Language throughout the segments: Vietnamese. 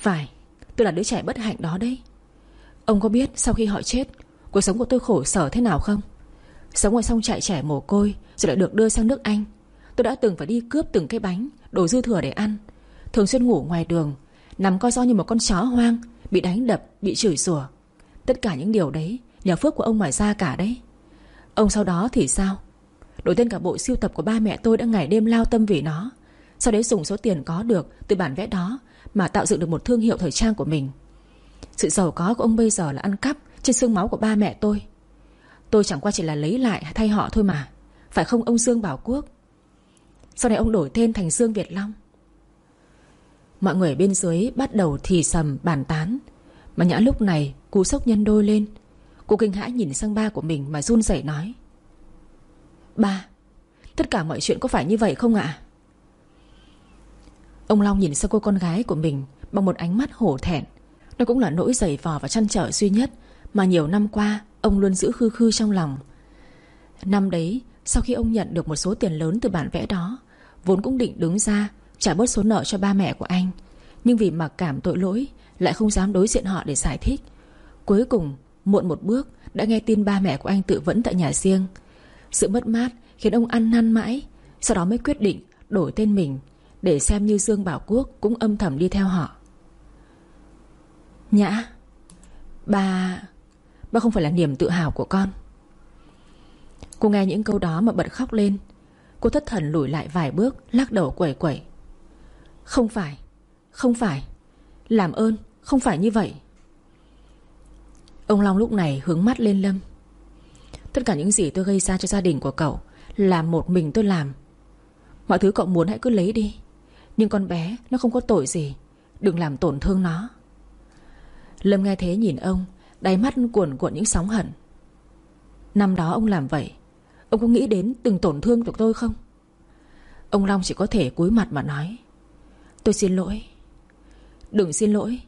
Phải Tôi là đứa trẻ bất hạnh đó đấy. Ông có biết sau khi họ chết Cuộc sống của tôi khổ sở thế nào không? Sống ở sông trại trẻ mồ côi Rồi lại được đưa sang nước Anh. Tôi đã từng phải đi cướp từng cái bánh Đồ dư thừa để ăn. Thường xuyên ngủ ngoài đường Nằm coi do như một con chó hoang Bị đánh đập, bị chửi rủa. Tất cả những điều đấy Nhờ phước của ông ngoài ra cả đấy. Ông sau đó thì sao? Đổi tên cả bộ siêu tập của ba mẹ tôi đã ngày đêm lao tâm vì nó. Sau đấy dùng số tiền có được Từ bản vẽ đó mà tạo dựng được một thương hiệu thời trang của mình. Sự giàu có của ông bây giờ là ăn cắp Trên xương máu của ba mẹ tôi. Tôi chẳng qua chỉ là lấy lại thay họ thôi mà. Phải không ông Dương Bảo Quốc? Sau này ông đổi tên thành Dương Việt Long. Mọi người bên dưới bắt đầu thì sầm, bàn tán. Mà nhã lúc này, cú sốc nhân đôi lên. Cô kinh hãi nhìn sang ba của mình mà run rẩy nói. Ba, Tất cả mọi chuyện có phải như vậy không ạ? Ông Long nhìn sang cô con gái của mình Bằng một ánh mắt hổ thẹn. Đó cũng là nỗi dày vò và chăn trở duy nhất Mà nhiều năm qua Ông luôn giữ khư khư trong lòng. Năm đấy, Sau khi ông nhận được một số tiền lớn từ bản vẽ đó, Vốn cũng định đứng ra Trả bớt số nợ cho ba mẹ của anh. Nhưng vì mặc cảm tội lỗi, Lại không dám đối diện họ để giải thích. Cuối cùng, muộn một bước, Đã nghe tin ba mẹ của anh tự vẫn tại nhà riêng. Sự mất mát khiến ông ăn năn mãi, Sau đó mới quyết định đổi tên mình để xem như Dương Bảo Quốc Cũng âm thầm đi theo họ. Nhã, Ba Ba không phải là niềm tự hào của con. Cô nghe những câu đó mà bật khóc lên. Cô thất thần lùi lại vài bước, Lắc đầu quẩy quẩy. Không phải Không phải. Làm ơn, Không phải như vậy. Ông Long lúc này hướng mắt lên Lâm. Tất cả những gì tôi gây ra cho gia đình của cậu Là một mình tôi làm. Mọi thứ cậu muốn hãy cứ lấy đi. Nhưng con bé nó không có tội gì. Đừng làm tổn thương nó. Lâm nghe thế nhìn ông, Đáy mắt cuồn cuộn những sóng hận. Năm đó ông làm vậy, Ông có nghĩ đến từng tổn thương của tôi không? Ông Long chỉ có thể cúi mặt mà nói, Tôi xin lỗi. Đừng xin lỗi.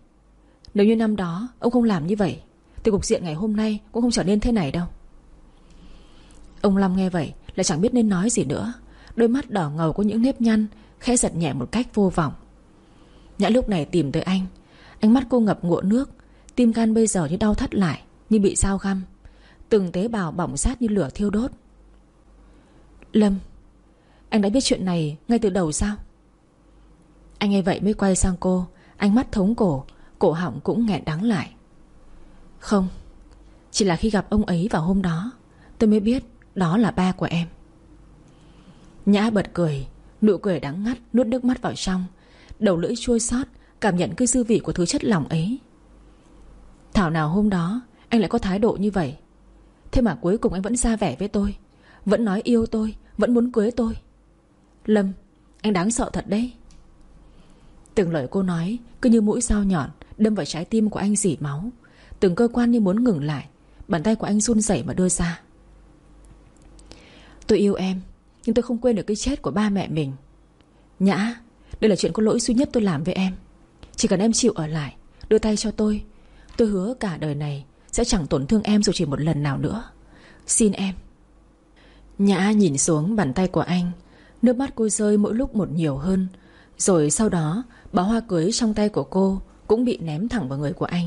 Nếu như năm đó ông không làm như vậy, Thì cục diện ngày hôm nay cũng không trở nên thế này đâu. Ông Long nghe vậy Lại chẳng biết nên nói gì nữa. Đôi mắt đỏ ngầu có những nếp nhăn Khẽ giật nhẹ một cách vô vọng. Nhã lúc này tìm tới anh, Ánh mắt cô ngập ngụa nước, Tim gan bây giờ như đau thắt lại, Như bị sao găm, Từng tế bào bỏng sát như lửa thiêu đốt. Lâm, Anh đã biết chuyện này ngay từ đầu sao? Anh nghe vậy mới quay sang cô, Ánh mắt thống cổ Cổ họng cũng nghẹn đắng lại. Không, Chỉ là khi gặp ông ấy vào hôm đó, Tôi mới biết đó là ba của em. Nhã bật cười Nụ cười đắng ngắt, nuốt nước mắt vào trong. Đầu lưỡi chua xót, Cảm nhận cái dư vị của thứ chất lỏng ấy. Thảo nào hôm đó, Anh lại có thái độ như vậy? Thế mà cuối cùng anh vẫn ra vẻ với tôi, Vẫn nói yêu tôi, Vẫn muốn cưới tôi. Lâm, Anh đáng sợ thật đấy. Từng lời cô nói Cứ như mũi dao nhọn Đâm vào trái tim của anh dỉ máu. Từng cơ quan như muốn ngừng lại, Bàn tay của anh run rẩy mà đưa ra. Tôi yêu em nhưng tôi không quên được cái chết của ba mẹ mình. Nhã, Đây là chuyện có lỗi duy nhất tôi làm với em. Chỉ cần em chịu ở lại, Đưa tay cho tôi Tôi hứa cả đời này Sẽ chẳng tổn thương em dù chỉ một lần nào nữa. Xin em. Nhã nhìn xuống bàn tay của anh, Nước mắt cô rơi mỗi lúc một nhiều hơn. Rồi sau đó, Bó hoa cưới trong tay của cô Cũng bị ném thẳng vào người của anh.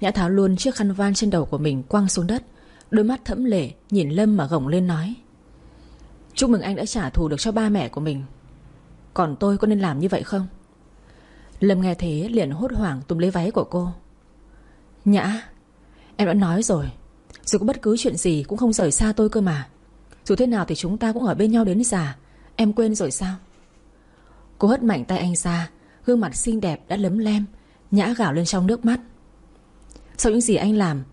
Nhã tháo luôn chiếc khăn van trên đầu của mình Quăng xuống đất, Đôi mắt thẫm lệ Nhìn Lâm mà gồng lên nói. Chúc mừng anh đã trả thù được cho ba mẹ của mình. Còn tôi có nên làm như vậy không? Lâm nghe thế liền hốt hoảng túm lấy váy của cô. Nhã, Em đã nói rồi. Dù có bất cứ chuyện gì cũng không rời xa tôi cơ mà. Dù thế nào thì chúng ta cũng ở bên nhau đến già. Em quên rồi sao? Cô hất mạnh tay anh ra, Gương mặt xinh đẹp đã lấm lem, Nhã gào lên trong nước mắt. Sau những gì anh làm,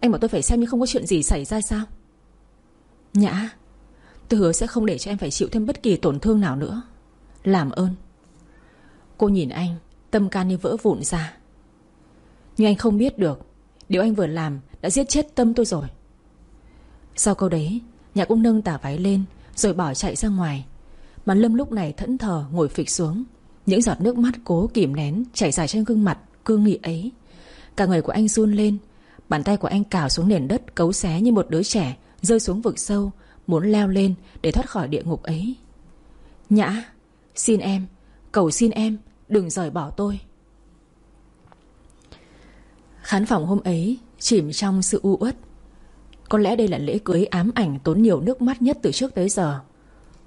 Anh bảo tôi phải xem như không có chuyện gì xảy ra sao? Nhã Tôi hứa sẽ không để cho em phải chịu thêm bất kỳ tổn thương nào nữa. Làm ơn. Cô nhìn anh, Tâm can như vỡ vụn ra. Nhưng anh không biết được, Điều anh vừa làm đã giết chết tâm tôi rồi. Sau câu đấy Nhã cũng nâng tả váy lên, Rồi bỏ chạy ra ngoài. Mà Lâm lúc này thẫn thờ ngồi phịch xuống. Những giọt nước mắt cố kìm nén Chảy dài trên gương mặt, cương nghị ấy. Cả người của anh run lên, Bàn tay của anh cào xuống nền đất cấu xé như một đứa trẻ Rơi xuống vực sâu Muốn leo lên để thoát khỏi địa ngục ấy. Nhã, Xin em, Cầu xin em Đừng rời bỏ tôi. Khán phòng hôm ấy Chìm trong sự u uất. Có lẽ đây là lễ cưới ám ảnh Tốn nhiều nước mắt nhất từ trước tới giờ.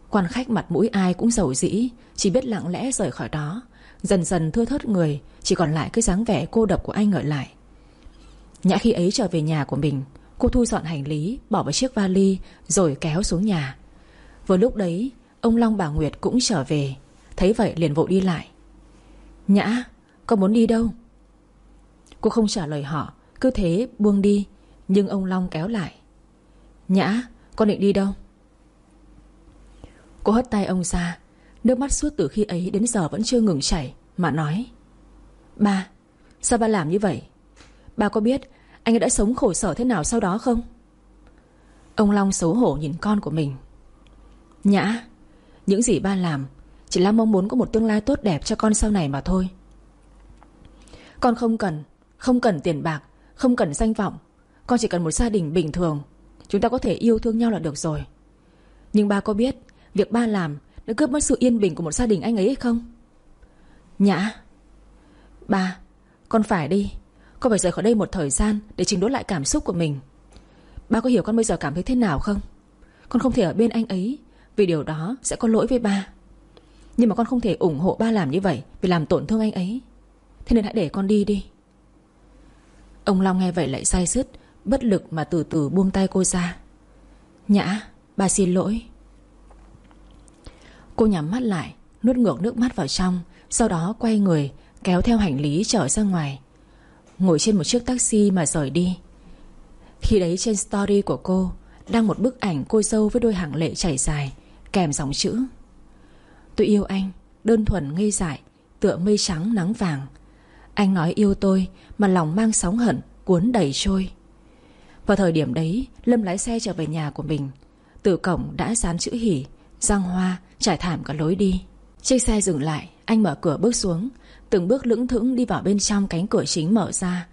Quan khách mặt mũi ai cũng giàu dĩ, Chỉ biết lặng lẽ rời khỏi đó. Dần dần thưa thớt người, Chỉ còn lại cái dáng vẻ cô độc của anh ở lại. Nhã khi ấy trở về nhà của mình Cô thu dọn hành lý, Bỏ vào chiếc vali, Rồi kéo xuống nhà. Vừa lúc đấy, Ông Long bà Nguyệt cũng trở về. Thấy vậy liền vội đi lại. Nhã, Con muốn đi đâu? Cô không trả lời họ, Cứ thế buông đi, Nhưng ông Long kéo lại. Nhã, con định đi đâu? Cô hất tay ông ra, Nước mắt suốt từ khi ấy đến giờ vẫn chưa ngừng chảy, Mà nói, Ba, Sao ba làm như vậy? Ba có biết anh ấy đã sống khổ sở thế nào sau đó không? Ông Long xấu hổ nhìn con của mình. Nhã, Những gì ba làm, Chỉ là mong muốn có một tương lai tốt đẹp cho con sau này mà thôi. Con không cần Không cần tiền bạc, Không cần danh vọng. Con chỉ cần một gia đình bình thường. Chúng ta có thể yêu thương nhau là được rồi. Nhưng ba có biết, Việc ba làm đã cướp mất sự yên bình của một gia đình anh ấy hay không? Nhã, Ba, Con phải đi. Con phải rời khỏi đây một thời gian Để trình đốn lại cảm xúc của mình? Ba có hiểu con bây giờ cảm thấy thế nào không? Con không thể ở bên anh ấy, Vì điều đó sẽ có lỗi với ba. Nhưng mà con không thể ủng hộ ba làm như vậy Vì làm tổn thương anh ấy. Thế nên hãy để con đi đi. Ông Long nghe vậy lại say sứt, Bất lực mà từ từ buông tay cô ra. Nhã, Ba xin lỗi. Cô nhắm mắt lại, Nuốt ngược nước mắt vào trong, Sau đó quay người, Kéo theo hành lý trở ra ngoài. Ngồi trên một chiếc taxi mà rời đi. Khi đấy trên story của cô, Đăng một bức ảnh cô dâu với đôi hàng lệ chảy dài, Kèm dòng chữ, Tôi yêu anh, Đơn thuần ngây dại, Tựa mây trắng nắng vàng. Anh nói yêu tôi Mà lòng mang sóng hận, Cuốn đầy trôi. Vào thời điểm đấy, Lâm lái xe trở về nhà của mình. Từ cổng đã dán chữ hỉ Giang hoa, Trải thảm cả lối đi. Chiếc xe dừng lại, Anh mở cửa bước xuống Từng bước lững thững đi vào bên trong cánh cửa chính mở ra.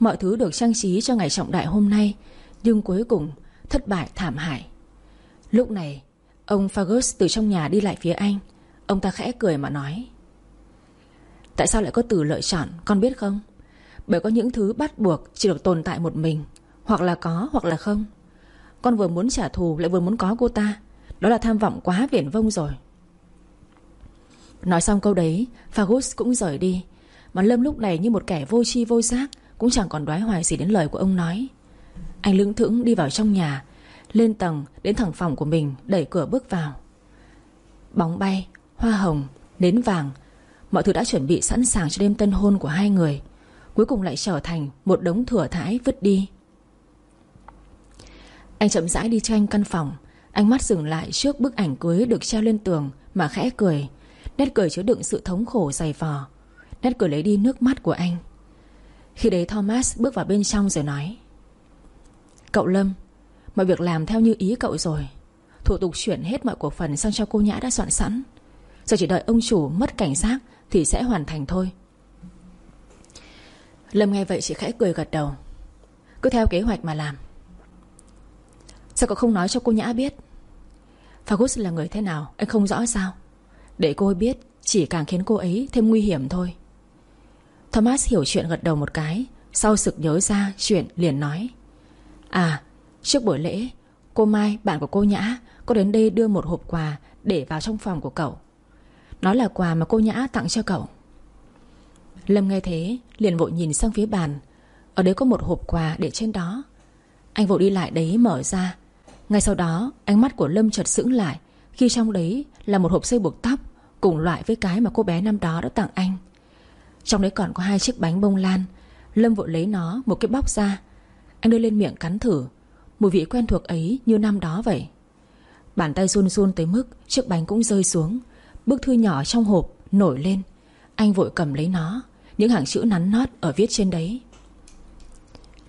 Mọi thứ được trang trí cho ngày trọng đại hôm nay, Nhưng cuối cùng Thất bại thảm hại. Lúc này, Ông Fergus từ trong nhà đi lại phía anh. Ông ta khẽ cười mà nói, Tại sao lại có từ lựa chọn, Con biết không? Bởi có những thứ bắt buộc chỉ được tồn tại một mình, Hoặc là có, hoặc là không. Con vừa muốn trả thù lại vừa muốn có cô ta. Đó là tham vọng quá viển vông rồi. Nói xong câu đấy Fagus cũng rời đi. Mà Lâm lúc này như một kẻ vô tri vô giác Cũng chẳng còn đoái hoài gì đến lời của ông nói. Anh lững thững đi vào trong nhà Lên tầng đến thẳng phòng của mình Đẩy cửa bước vào. Bóng bay, hoa hồng, nến vàng Mọi thứ đã chuẩn bị sẵn sàng cho đêm tân hôn của hai người. Cuối cùng lại trở thành Một đống thừa thải vứt đi. Anh chậm rãi đi tranh căn phòng. Ánh mắt dừng lại trước bức ảnh cưới được treo lên tường Mà khẽ cười. Nét cười chứa đựng sự thống khổ dày vò. Nét cười lấy đi nước mắt của anh. Khi đấy Thomas bước vào bên trong rồi nói, Cậu Lâm, Mọi việc làm theo như ý cậu rồi. Thủ tục chuyển hết mọi cổ phần sang cho cô Nhã đã soạn sẵn. Giờ chỉ đợi ông chủ mất cảnh giác Thì sẽ hoàn thành thôi. Lâm nghe vậy chỉ khẽ cười gật đầu. Cứ theo kế hoạch mà làm. Sao cậu không nói cho cô Nhã biết? Fagus là người thế nào? Anh không rõ sao? Để cô ấy biết, Chỉ càng khiến cô ấy thêm nguy hiểm thôi. Thomas hiểu chuyện gật đầu một cái, Sau sực nhớ ra chuyện liền nói À trước buổi lễ, Cô Mai, bạn của cô Nhã, Có đến đây đưa một hộp quà Để vào trong phòng của cậu. Nói là quà mà cô Nhã tặng cho cậu. Lâm nghe thế, Liền vội nhìn sang phía bàn. Ở đấy có một hộp quà để trên đó. Anh vội đi lại đấy mở ra. Ngay sau đó, ánh mắt của Lâm chợt sững lại. Khi trong đấy là một hộp dây buộc tóc Cùng loại với cái mà cô bé năm đó đã tặng anh. Trong đấy còn có hai chiếc bánh bông lan. Lâm vội lấy nó, một cái bóc ra. Anh đưa lên miệng cắn thử. Mùi vị quen thuộc ấy như năm đó vậy. Bàn tay run run tới mức Chiếc bánh cũng rơi xuống. Bức thư nhỏ trong hộp nổi lên. Anh vội cầm lấy nó. Những hàng chữ nắn nót ở viết trên đấy.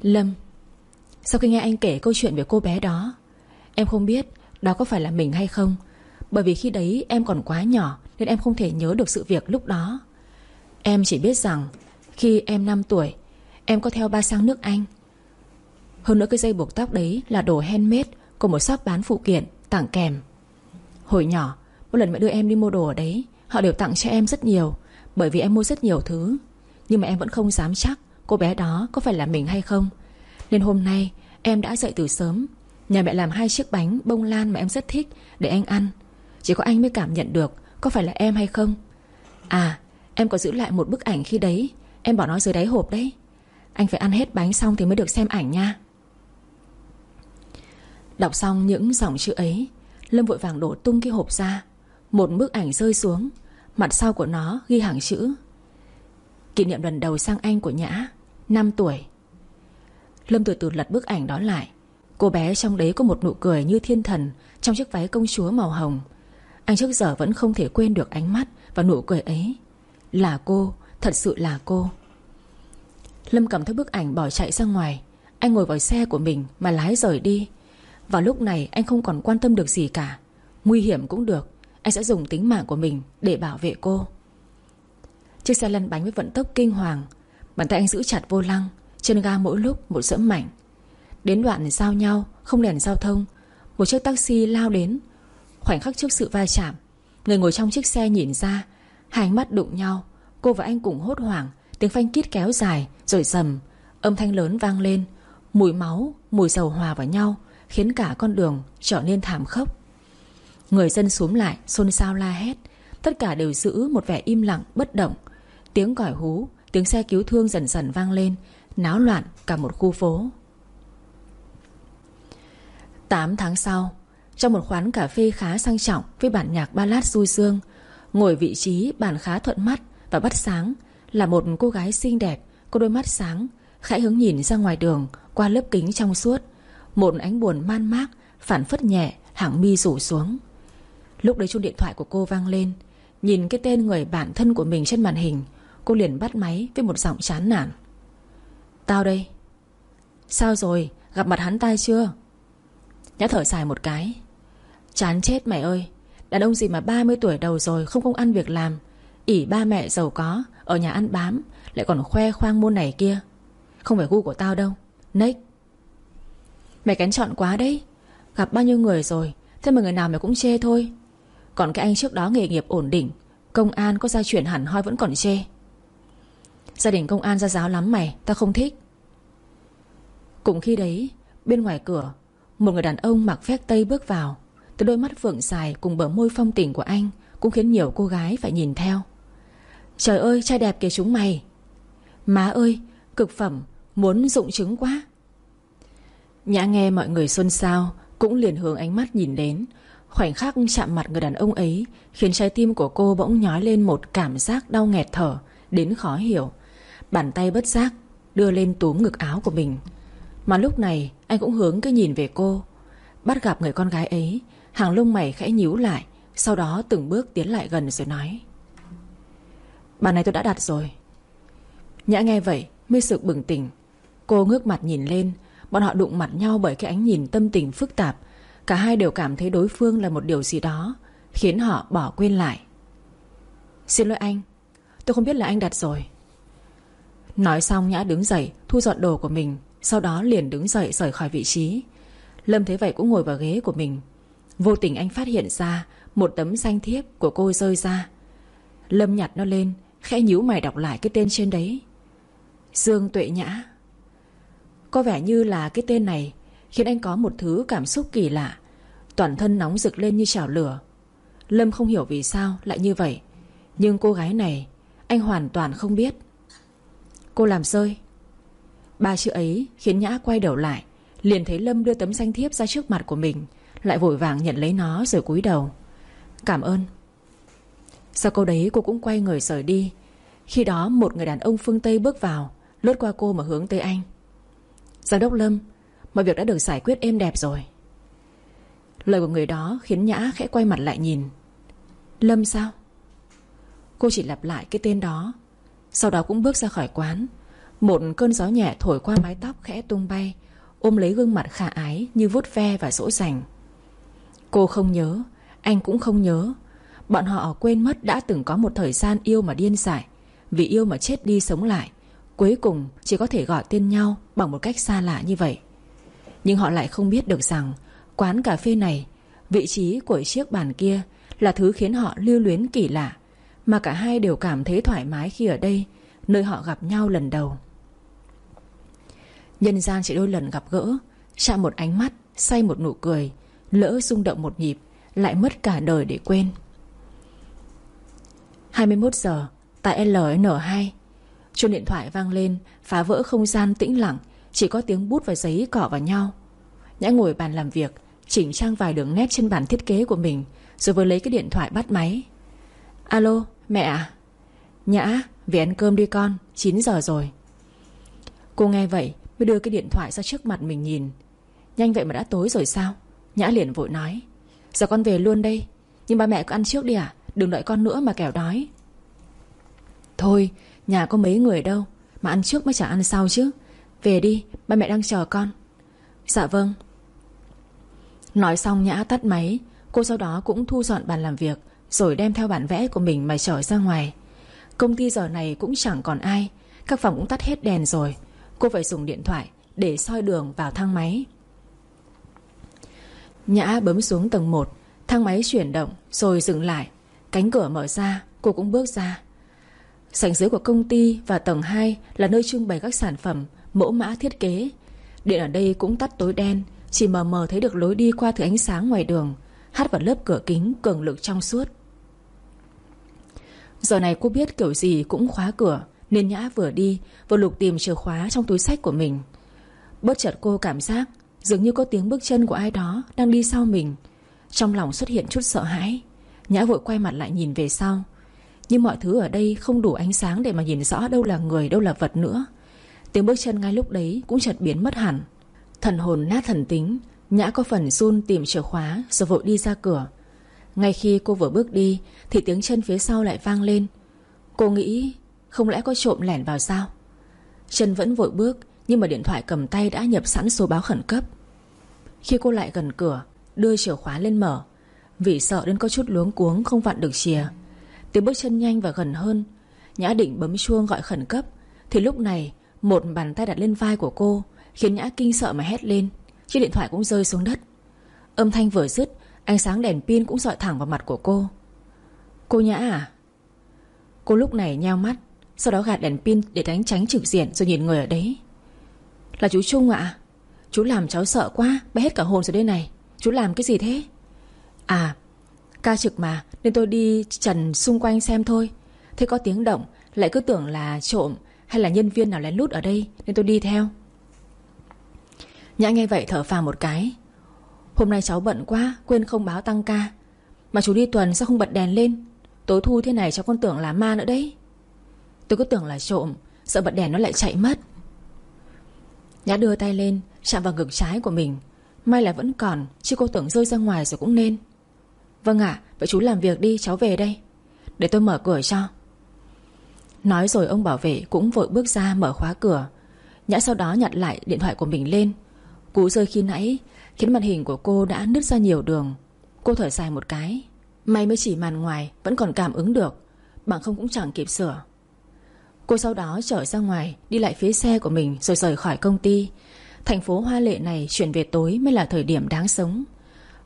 Lâm, Sau khi nghe anh kể câu chuyện về cô bé đó, Em không biết đó có phải là mình hay không bởi vì khi đấy em còn quá nhỏ Nên em không thể nhớ được sự việc lúc đó. Em chỉ biết rằng Khi em 5 tuổi, Em có theo ba sang nước Anh. Hơn nữa cái dây buộc tóc đấy là đồ handmade Của một shop bán phụ kiện, Tặng kèm. Hồi nhỏ, Một lần mẹ đưa em đi mua đồ ở đấy, Họ đều tặng cho em rất nhiều, Bởi vì em mua rất nhiều thứ. Nhưng mà em vẫn không dám chắc Cô bé đó có phải là mình hay không. Nên hôm nay em đã dậy từ sớm, Nhà mẹ làm hai chiếc bánh bông lan mà em rất thích Để anh ăn. Chỉ có anh mới cảm nhận được Có phải là em hay không. À em có giữ lại một bức ảnh khi đấy. Em bỏ nó dưới đáy hộp đấy. Anh phải ăn hết bánh xong thì mới được xem ảnh nha. Đọc xong những dòng chữ ấy, Lâm vội vàng đổ tung cái hộp ra. Một bức ảnh rơi xuống, Mặt sau của nó ghi hàng chữ. Kỷ niệm lần đầu sang Anh của Nhã 5 tuổi. Lâm từ từ lật bức ảnh đó lại. Cô bé trong đấy có một nụ cười như thiên thần Trong chiếc váy công chúa màu hồng. Anh trước giờ vẫn không thể quên được ánh mắt Và nụ cười ấy. Là cô, thật sự là cô. Lâm cầm theo bức ảnh bỏ chạy ra ngoài. Anh ngồi vào xe của mình Mà lái rời đi. Vào lúc này anh không còn quan tâm được gì cả. Nguy hiểm cũng được. Anh sẽ dùng tính mạng của mình để bảo vệ cô. Chiếc xe lăn bánh với vận tốc kinh hoàng. Bàn tay anh giữ chặt vô lăng. Chân ga mỗi lúc một dẫm mạnh. Đến đoạn giao nhau Không đèn giao thông. Một chiếc taxi lao đến. Khoảnh khắc trước sự va chạm, Người ngồi trong chiếc xe nhìn ra, Hai ánh mắt đụng nhau, Cô và anh cùng hốt hoảng, Tiếng phanh kít kéo dài, Rồi sầm Âm thanh lớn vang lên, Mùi máu, Mùi dầu hòa vào nhau, Khiến cả con đường trở nên thảm khốc. Người dân xuống lại, Xôn xao la hét, Tất cả đều giữ một vẻ im lặng, bất động. Tiếng còi hú, Tiếng xe cứu thương dần dần vang lên, Náo loạn cả một khu phố. 8 tháng sau trong một quán cà phê khá sang trọng Với bản nhạc ballad du dương. Ngồi vị trí bàn khá thuận mắt Và bắt sáng, Là một cô gái xinh đẹp, Có đôi mắt sáng, Khẽ hướng nhìn ra ngoài đường, Qua lớp kính trong suốt. Một ánh buồn man mác, Phản phất nhẹ, hàng mi rủ xuống. Lúc đấy chuông điện thoại của cô vang lên. Nhìn cái tên người bạn thân của mình trên màn hình, Cô liền bắt máy với một giọng chán nản. Tao đây. Sao rồi? Gặp mặt hắn ta chưa? Nhã thở dài một cái. Chán chết mẹ ơi. Đàn ông gì mà 30 tuổi đầu rồi Không công ăn việc làm? ỉ ba mẹ giàu có, Ở nhà ăn bám, Lại còn khoe khoang môn này kia. Không phải gu của tao đâu. Nick. Mày kén chọn quá đấy. Gặp bao nhiêu người rồi, Thế mà người nào mày cũng chê thôi. Còn cái anh trước đó nghề nghiệp ổn định, Công an có gia chuyển hẳn hoi vẫn còn chê. Gia đình công an ra giáo lắm mày, Tao không thích. Cùng khi đấy, Bên ngoài cửa, Một người đàn ông mặc vest tây bước vào. Từ đôi mắt phượng dài cùng bờ môi phong tình của anh Cũng khiến nhiều cô gái phải nhìn theo. Trời ơi, trai đẹp kìa chúng mày. Má ơi, Cực phẩm, Muốn dụng trứng quá. Nhã nghe mọi người xôn xao Cũng liền hướng ánh mắt nhìn đến. Khoảnh khắc chạm mặt người đàn ông ấy Khiến trái tim của cô bỗng nhói lên một cảm giác đau nghẹt thở, Đến khó hiểu. Bàn tay bất giác Đưa lên túm ngực áo của mình. Mà lúc này, anh cũng hướng cái nhìn về cô. Bắt gặp người con gái ấy Hàng lông mày khẽ nhíu lại, Sau đó từng bước tiến lại gần rồi nói. Bàn này tôi đã đặt rồi. Nhã nghe vậy, Mới sự bừng tỉnh. Cô ngước mặt nhìn lên, Bọn họ đụng mặt nhau bởi cái ánh nhìn tâm tình phức tạp. Cả hai đều cảm thấy đối phương là một điều gì đó, Khiến họ bỏ quên lại. Xin lỗi anh, Tôi không biết là anh đặt rồi. Nói xong, Nhã đứng dậy, Thu dọn đồ của mình, Sau đó liền đứng dậy rời khỏi vị trí. Lâm thế vậy cũng ngồi vào ghế của mình. Vô tình anh phát hiện ra Một tấm danh thiếp của cô rơi ra. Lâm nhặt nó lên, Khẽ nhíu mày đọc lại cái tên trên đấy. Dương Tuệ Nhã. Có vẻ như là cái tên này Khiến anh có một thứ cảm xúc kỳ lạ. Toàn thân nóng rực lên như chảo lửa. Lâm không hiểu vì sao lại như vậy. Nhưng cô gái này, Anh hoàn toàn không biết. Cô làm rơi. Ba chữ ấy khiến Nhã quay đầu lại, Liền thấy Lâm đưa tấm danh thiếp ra trước mặt của mình. Lại vội vàng nhận lấy nó rồi cúi đầu. Cảm ơn. Sau câu đấy, cô cũng quay người rời đi. Khi đó, một người đàn ông phương Tây bước vào, Lướt qua cô mà hướng tới anh. Giám đốc Lâm, Mọi việc đã được giải quyết êm đẹp rồi. Lời của người đó khiến Nhã khẽ quay mặt lại nhìn. Lâm sao? Cô chỉ lặp lại cái tên đó. Sau đó cũng bước ra khỏi quán. Một cơn gió nhẹ thổi qua mái tóc khẽ tung bay, Ôm lấy gương mặt khả ái Như vuốt ve và dỗ dành. Cô không nhớ, Anh cũng không nhớ. Bọn họ quên mất đã từng có một thời gian yêu mà điên dại. Vì yêu mà chết đi sống lại, Cuối cùng chỉ có thể gọi tên nhau Bằng một cách xa lạ như vậy. Nhưng họ lại không biết được rằng, Quán cà phê này, Vị trí của chiếc bàn kia Là thứ khiến họ lưu luyến kỳ lạ, Mà cả hai đều cảm thấy thoải mái khi ở đây, Nơi họ gặp nhau lần đầu. Nhân gian chỉ đôi lần gặp gỡ, Chạm một ánh mắt, Say một nụ cười Lỡ rung động một nhịp, Lại mất cả đời để quên. 21 giờ, Tại LN2 Chuông điện thoại vang lên, Phá vỡ không gian tĩnh lặng, Chỉ có tiếng bút và giấy cỏ vào nhau. Nhã ngồi bàn làm việc, Chỉnh trang vài đường nét trên bản thiết kế của mình, Rồi vừa lấy cái điện thoại bắt máy. Alo, mẹ à Nhã, về ăn cơm đi con 9 giờ rồi. Cô nghe vậy, mới đưa cái điện thoại ra trước mặt mình nhìn. Nhanh vậy mà đã tối rồi sao? Nhã liền vội nói, Giờ con về luôn đây, Nhưng ba mẹ cứ ăn trước đi à Đừng đợi con nữa mà kẻo đói. Thôi, nhà có mấy người đâu, Mà ăn trước mới chả ăn sau chứ. Về đi, ba mẹ đang chờ con. Dạ vâng. Nói xong Nhã tắt máy, Cô sau đó cũng thu dọn bàn làm việc, Rồi đem theo bản vẽ của mình mà trở ra ngoài. Công ty giờ này cũng chẳng còn ai, Các phòng cũng tắt hết đèn rồi, Cô phải dùng điện thoại Để soi đường vào thang máy. Nhã bấm xuống tầng 1 Thang máy chuyển động, rồi dừng lại. Cánh cửa mở ra, Cô cũng bước ra. Sảnh dưới của công ty và tầng 2 Là nơi trưng bày các sản phẩm, Mẫu mã thiết kế. Điện ở đây cũng tắt tối đen, Chỉ mờ mờ thấy được lối đi qua thứ ánh sáng ngoài đường, Hát vào lớp cửa kính cường lực trong suốt. Giờ này cô biết kiểu gì cũng khóa cửa, Nên Nhã vừa đi, Vừa lục tìm chìa khóa trong túi sách của mình. Bất chợt cô cảm giác Dường như có tiếng bước chân của ai đó Đang đi sau mình. Trong lòng xuất hiện chút sợ hãi, Nhã vội quay mặt lại nhìn về sau. Nhưng mọi thứ ở đây không đủ ánh sáng Để mà nhìn rõ đâu là người, đâu là vật nữa. Tiếng bước chân ngay lúc đấy Cũng chợt biến mất hẳn. Thần hồn nát thần tính, Nhã có phần run tìm chìa khóa Rồi vội đi ra cửa. Ngay khi cô vừa bước đi, Thì tiếng chân phía sau lại vang lên. Cô nghĩ không lẽ có trộm lẻn vào sao? Chân vẫn vội bước, Nhưng mà điện thoại cầm tay đã nhập sẵn số báo khẩn cấp. Khi cô lại gần cửa, Đưa chìa khóa lên mở. Vì sợ đến có chút luống cuống không vặn được chìa. Tiếng bước chân nhanh và gần hơn, Nhã định bấm chuông gọi khẩn cấp. Thì lúc này, Một bàn tay đặt lên vai của cô, Khiến Nhã kinh sợ mà hét lên. Chiếc điện thoại cũng rơi xuống đất. Âm thanh vừa dứt, Ánh sáng đèn pin cũng dọi thẳng vào mặt của cô. Cô Nhã à? Cô lúc này nheo mắt, Sau đó gạt đèn pin để đánh tránh trực diện Rồi nhìn người ở đấy. Là chú Trung ạ. Chú làm cháu sợ quá, Bé hết cả hồn rồi đây này. Chú làm cái gì thế? À Ca trực mà, Nên tôi đi trần xung quanh xem thôi. Thế có tiếng động, Lại cứ tưởng là trộm Hay là nhân viên nào lén lút ở đây, Nên tôi đi theo. Nhã nghe vậy thở phào một cái. Hôm nay cháu bận quá, Quên không báo tăng ca. Mà chú đi tuần sao không bật đèn lên? Tối thu thế này cháu còn tưởng là ma nữa đấy. Tôi cứ tưởng là trộm, Sợ bật đèn nó lại chạy mất. Nhã đưa tay lên Chạm vào ngực trái của mình. May là vẫn còn, Chứ cô tưởng rơi ra ngoài rồi cũng nên. Vâng ạ, Vậy chú làm việc đi, cháu về đây. Để tôi mở cửa cho. Nói rồi ông bảo vệ cũng vội bước ra mở khóa cửa. Nhã sau đó nhặt lại điện thoại của mình lên. Cú rơi khi nãy Khiến màn hình của cô đã nứt ra nhiều đường. Cô thở dài một cái. May mới chỉ màn ngoài, Vẫn còn cảm ứng được. Bằng không cũng chẳng kịp sửa. Cô sau đó trở ra ngoài, Đi lại phía xe của mình rồi rời khỏi công ty. Thành phố hoa lệ này chuyển về tối Mới là thời điểm đáng sống.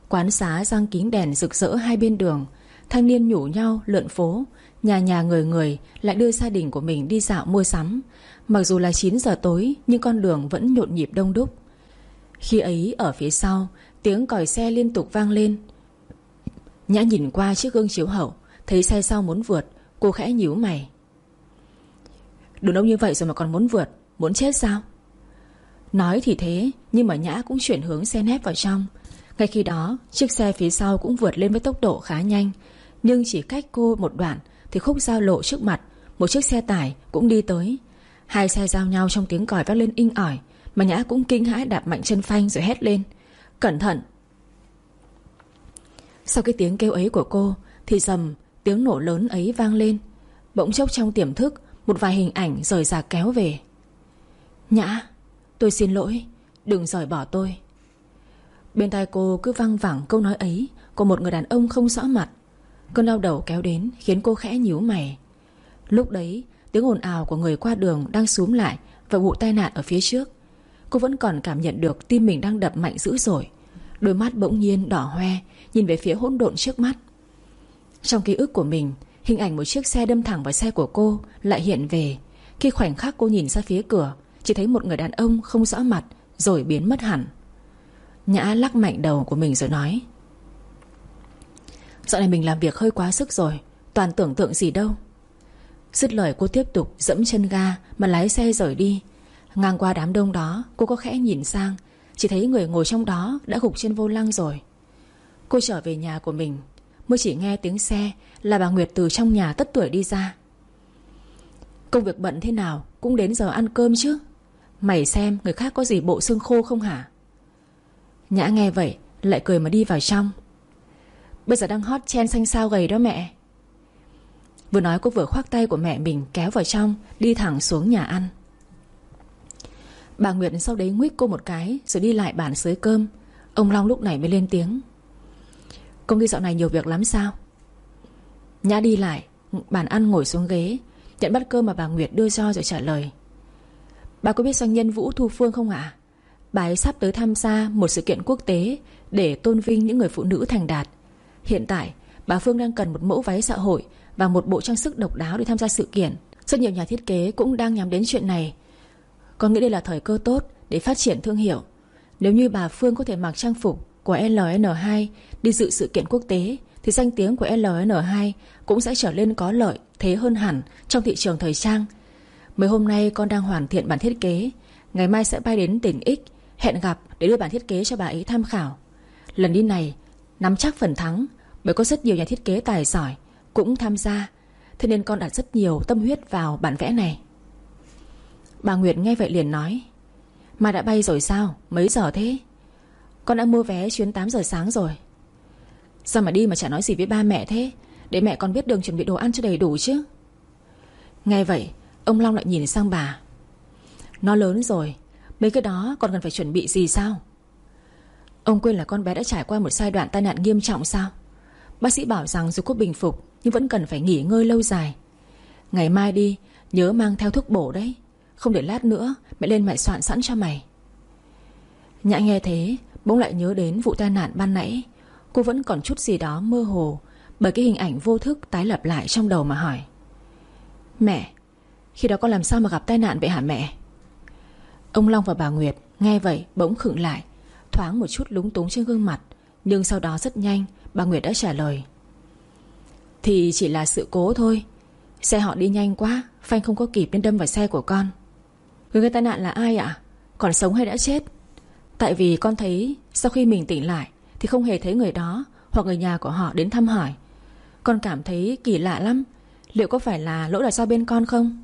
Quán xá răng kính đèn rực rỡ hai bên đường, Thanh niên nhủ nhau lượn phố, Nhà nhà người người lại đưa gia đình của mình đi dạo mua sắm. Mặc dù là 9 giờ tối, Nhưng con đường vẫn nhộn nhịp đông đúc. Khi ấy, ở phía sau, Tiếng còi xe liên tục vang lên. Nhã nhìn qua chiếc gương chiếu hậu, Thấy xe sau muốn vượt, Cô khẽ nhíu mày. Đúng đông như vậy rồi mà còn muốn vượt, Muốn chết sao? Nói thì thế, Nhưng mà Nhã cũng chuyển hướng xe nép vào trong. Ngay khi đó, Chiếc xe phía sau cũng vượt lên với tốc độ khá nhanh. Nhưng chỉ cách cô một đoạn Thì khúc giao lộ trước mặt, Một chiếc xe tải cũng đi tới. Hai xe giao nhau trong tiếng còi vang lên inh ỏi, Mà Nhã cũng kinh hãi đạp mạnh chân phanh rồi hét lên. Cẩn thận! Sau cái tiếng kêu ấy của cô, Thì dầm tiếng nổ lớn ấy vang lên. Bỗng chốc trong tiềm thức, Một vài hình ảnh rời rạc kéo về. Nhã Tôi xin lỗi, Đừng rời bỏ tôi. Bên tai cô cứ văng vẳng câu nói ấy Của một người đàn ông không rõ mặt. Cơn đau đầu kéo đến khiến cô khẽ nhíu mày. Lúc đấy, Tiếng ồn ào của người qua đường đang xuống lại Và vụ tai nạn ở phía trước. Cô vẫn còn cảm nhận được tim mình đang đập mạnh dữ dội. Đôi mắt bỗng nhiên đỏ hoe, Nhìn về phía hỗn độn trước mắt. Trong ký ức của mình, Hình ảnh một chiếc xe đâm thẳng vào xe của cô Lại hiện về. Khi khoảnh khắc cô nhìn ra phía cửa chỉ thấy một người đàn ông không rõ mặt, Rồi biến mất hẳn. Nhã lắc mạnh đầu của mình rồi nói, Dạo này mình làm việc hơi quá sức rồi, Toàn tưởng tượng gì đâu. Dứt lời cô tiếp tục dẫm chân ga Mà lái xe rời đi. Ngang qua đám đông đó, Cô có khẽ nhìn sang, Chỉ thấy người ngồi trong đó đã gục trên vô lăng rồi. Cô trở về nhà của mình, Mới chỉ nghe tiếng xe Là bà Nguyệt từ trong nhà tất tuổi đi ra. Công việc bận thế nào, Cũng đến giờ ăn cơm chứ? Mày xem, người khác có gì bộ xương khô không hả? Nhã nghe vậy, Lại cười mà đi vào trong. Bây giờ đang hot chen xanh sao gầy đó mẹ. Vừa nói cô vừa khoác tay của mẹ mình Kéo vào trong, Đi thẳng xuống nhà ăn. Bà Nguyệt sau đấy nguyết cô một cái, Rồi đi lại bàn sới cơm. Ông Long lúc này mới lên tiếng. Công ty dạo này nhiều việc lắm sao? Nhã đi lại, Bàn ăn ngồi xuống ghế, Nhận bát cơm mà bà Nguyệt đưa cho rồi trả lời. Bà có biết doanh nhân Vũ Thu Phương không ạ? Bà ấy sắp tới tham gia một sự kiện quốc tế Để tôn vinh những người phụ nữ thành đạt. Hiện tại, bà Phương đang cần một mẫu váy xã hội Và một bộ trang sức độc đáo để tham gia sự kiện. Rất nhiều nhà thiết kế cũng đang nhắm đến chuyện này. Con nghĩ đây là thời cơ tốt Để phát triển thương hiệu. Nếu như bà Phương có thể mặc trang phục của LN2 Đi dự sự kiện quốc tế, Thì danh tiếng của LN2 Cũng sẽ trở lên có lợi Thế hơn hẳn trong thị trường thời trang Mấy hôm nay con đang hoàn thiện bản thiết kế. Ngày mai sẽ bay đến tỉnh X. Hẹn gặp để đưa bản thiết kế cho bà ấy tham khảo. Lần đi này, Nắm chắc phần thắng, Bởi có rất nhiều nhà thiết kế tài giỏi Cũng tham gia. Thế nên con đặt rất nhiều tâm huyết vào bản vẽ này. Bà Nguyệt nghe vậy liền nói, Mà đã bay rồi sao? Mấy giờ thế? Con đã mua vé chuyến 8 giờ sáng rồi. Sao mà đi mà chả nói gì với ba mẹ thế? Để mẹ con biết đường chuẩn bị đồ ăn cho đầy đủ chứ. Nghe vậy Ông Long lại nhìn sang bà. Nó lớn rồi, Mấy cái đó còn cần phải chuẩn bị gì sao? Ông quên là con bé đã trải qua một giai đoạn tai nạn nghiêm trọng sao? Bác sĩ bảo rằng dù có bình phục, Nhưng vẫn cần phải nghỉ ngơi lâu dài. Ngày mai đi, Nhớ mang theo thuốc bổ đấy. Không để lát nữa, mẹ lên mẹ soạn sẵn cho mày. Nhã nghe thế, Bỗng lại nhớ đến vụ tai nạn ban nãy. Cô vẫn còn chút gì đó mơ hồ Bởi cái hình ảnh vô thức tái lập lại trong đầu mà hỏi. Mẹ khi đó con làm sao mà gặp tai nạn vậy hả mẹ? Ông Long và bà Nguyệt Nghe vậy bỗng khựng lại, Thoáng một chút lúng túng trên gương mặt, Nhưng sau đó rất nhanh, Bà Nguyệt đã trả lời. Thì chỉ là sự cố thôi, Xe họ đi nhanh quá, Phanh không có kịp nên đâm vào xe của con. Người gây tai nạn là ai ạ? Còn sống hay đã chết? Tại vì con thấy sau khi mình tỉnh lại Thì không hề thấy người đó Hoặc người nhà của họ đến thăm hỏi. Con cảm thấy kỳ lạ lắm, Liệu có phải là lỗi là do bên con không?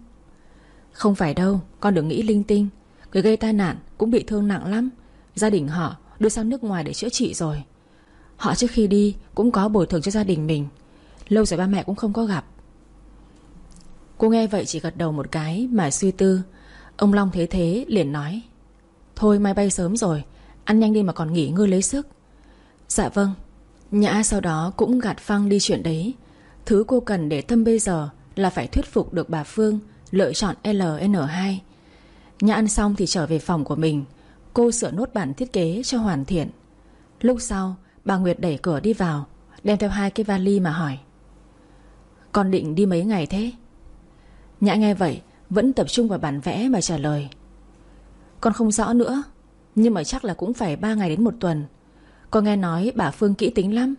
Không phải đâu, Con đừng nghĩ linh tinh. Người gây tai nạn cũng bị thương nặng lắm. Gia đình họ đưa sang nước ngoài để chữa trị rồi. Họ trước khi đi Cũng có bồi thường cho gia đình mình. Lâu rồi ba mẹ cũng không có gặp. Cô nghe vậy chỉ gật đầu một cái Mà suy tư. Ông Long thế thế liền nói, Thôi mai bay sớm rồi, Ăn nhanh đi mà còn nghỉ ngơi lấy sức. Dạ vâng. Nhã sau đó cũng gạt phăng đi chuyện đấy. Thứ cô cần để tâm bây giờ Là phải thuyết phục được bà Phương Lựa chọn LN2 Nhã ăn xong thì trở về phòng của mình. Cô sửa nốt bản thiết kế cho hoàn thiện. Lúc sau, Bà Nguyệt đẩy cửa đi vào, Đem theo hai cái vali mà hỏi. Con định đi mấy ngày thế? Nhã nghe vậy, Vẫn tập trung vào bản vẽ mà trả lời. Con không rõ nữa, Nhưng mà chắc là cũng phải 3 ngày đến một tuần. Con nghe nói bà Phương kỹ tính lắm.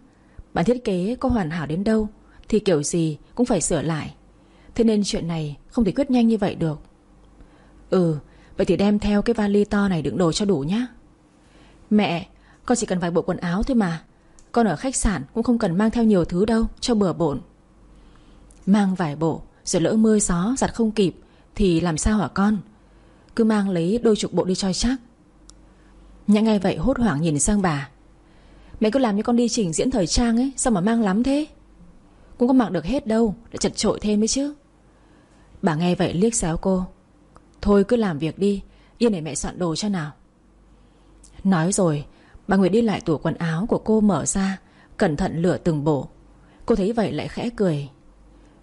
Bản thiết kế có hoàn hảo đến đâu Thì kiểu gì cũng phải sửa lại. Thế nên chuyện này không thể quyết nhanh như vậy được. Ừ Vậy thì đem theo cái vali to này đựng đồ cho đủ nhá. Mẹ, Con chỉ cần vài bộ quần áo thôi mà. Con ở khách sạn cũng không cần mang theo nhiều thứ đâu, Cho bừa bộn. Mang vài bộ, Rồi lỡ mưa gió, giặt không kịp, Thì làm sao hả con? Cứ mang lấy đôi chục bộ đi cho chắc. Nhã ngay vậy hốt hoảng nhìn sang bà. Mẹ cứ làm như con đi trình diễn thời trang ấy, Sao mà mang lắm thế? Cũng có mặc được hết đâu Để chật trội thêm ấy chứ. Bà nghe vậy liếc xéo cô. Thôi cứ làm việc đi, Yên để mẹ soạn đồ cho nào. Nói rồi, Bà Nguyệt đi lại tủ quần áo của cô mở ra, Cẩn thận lựa từng bộ. Cô thấy vậy lại khẽ cười.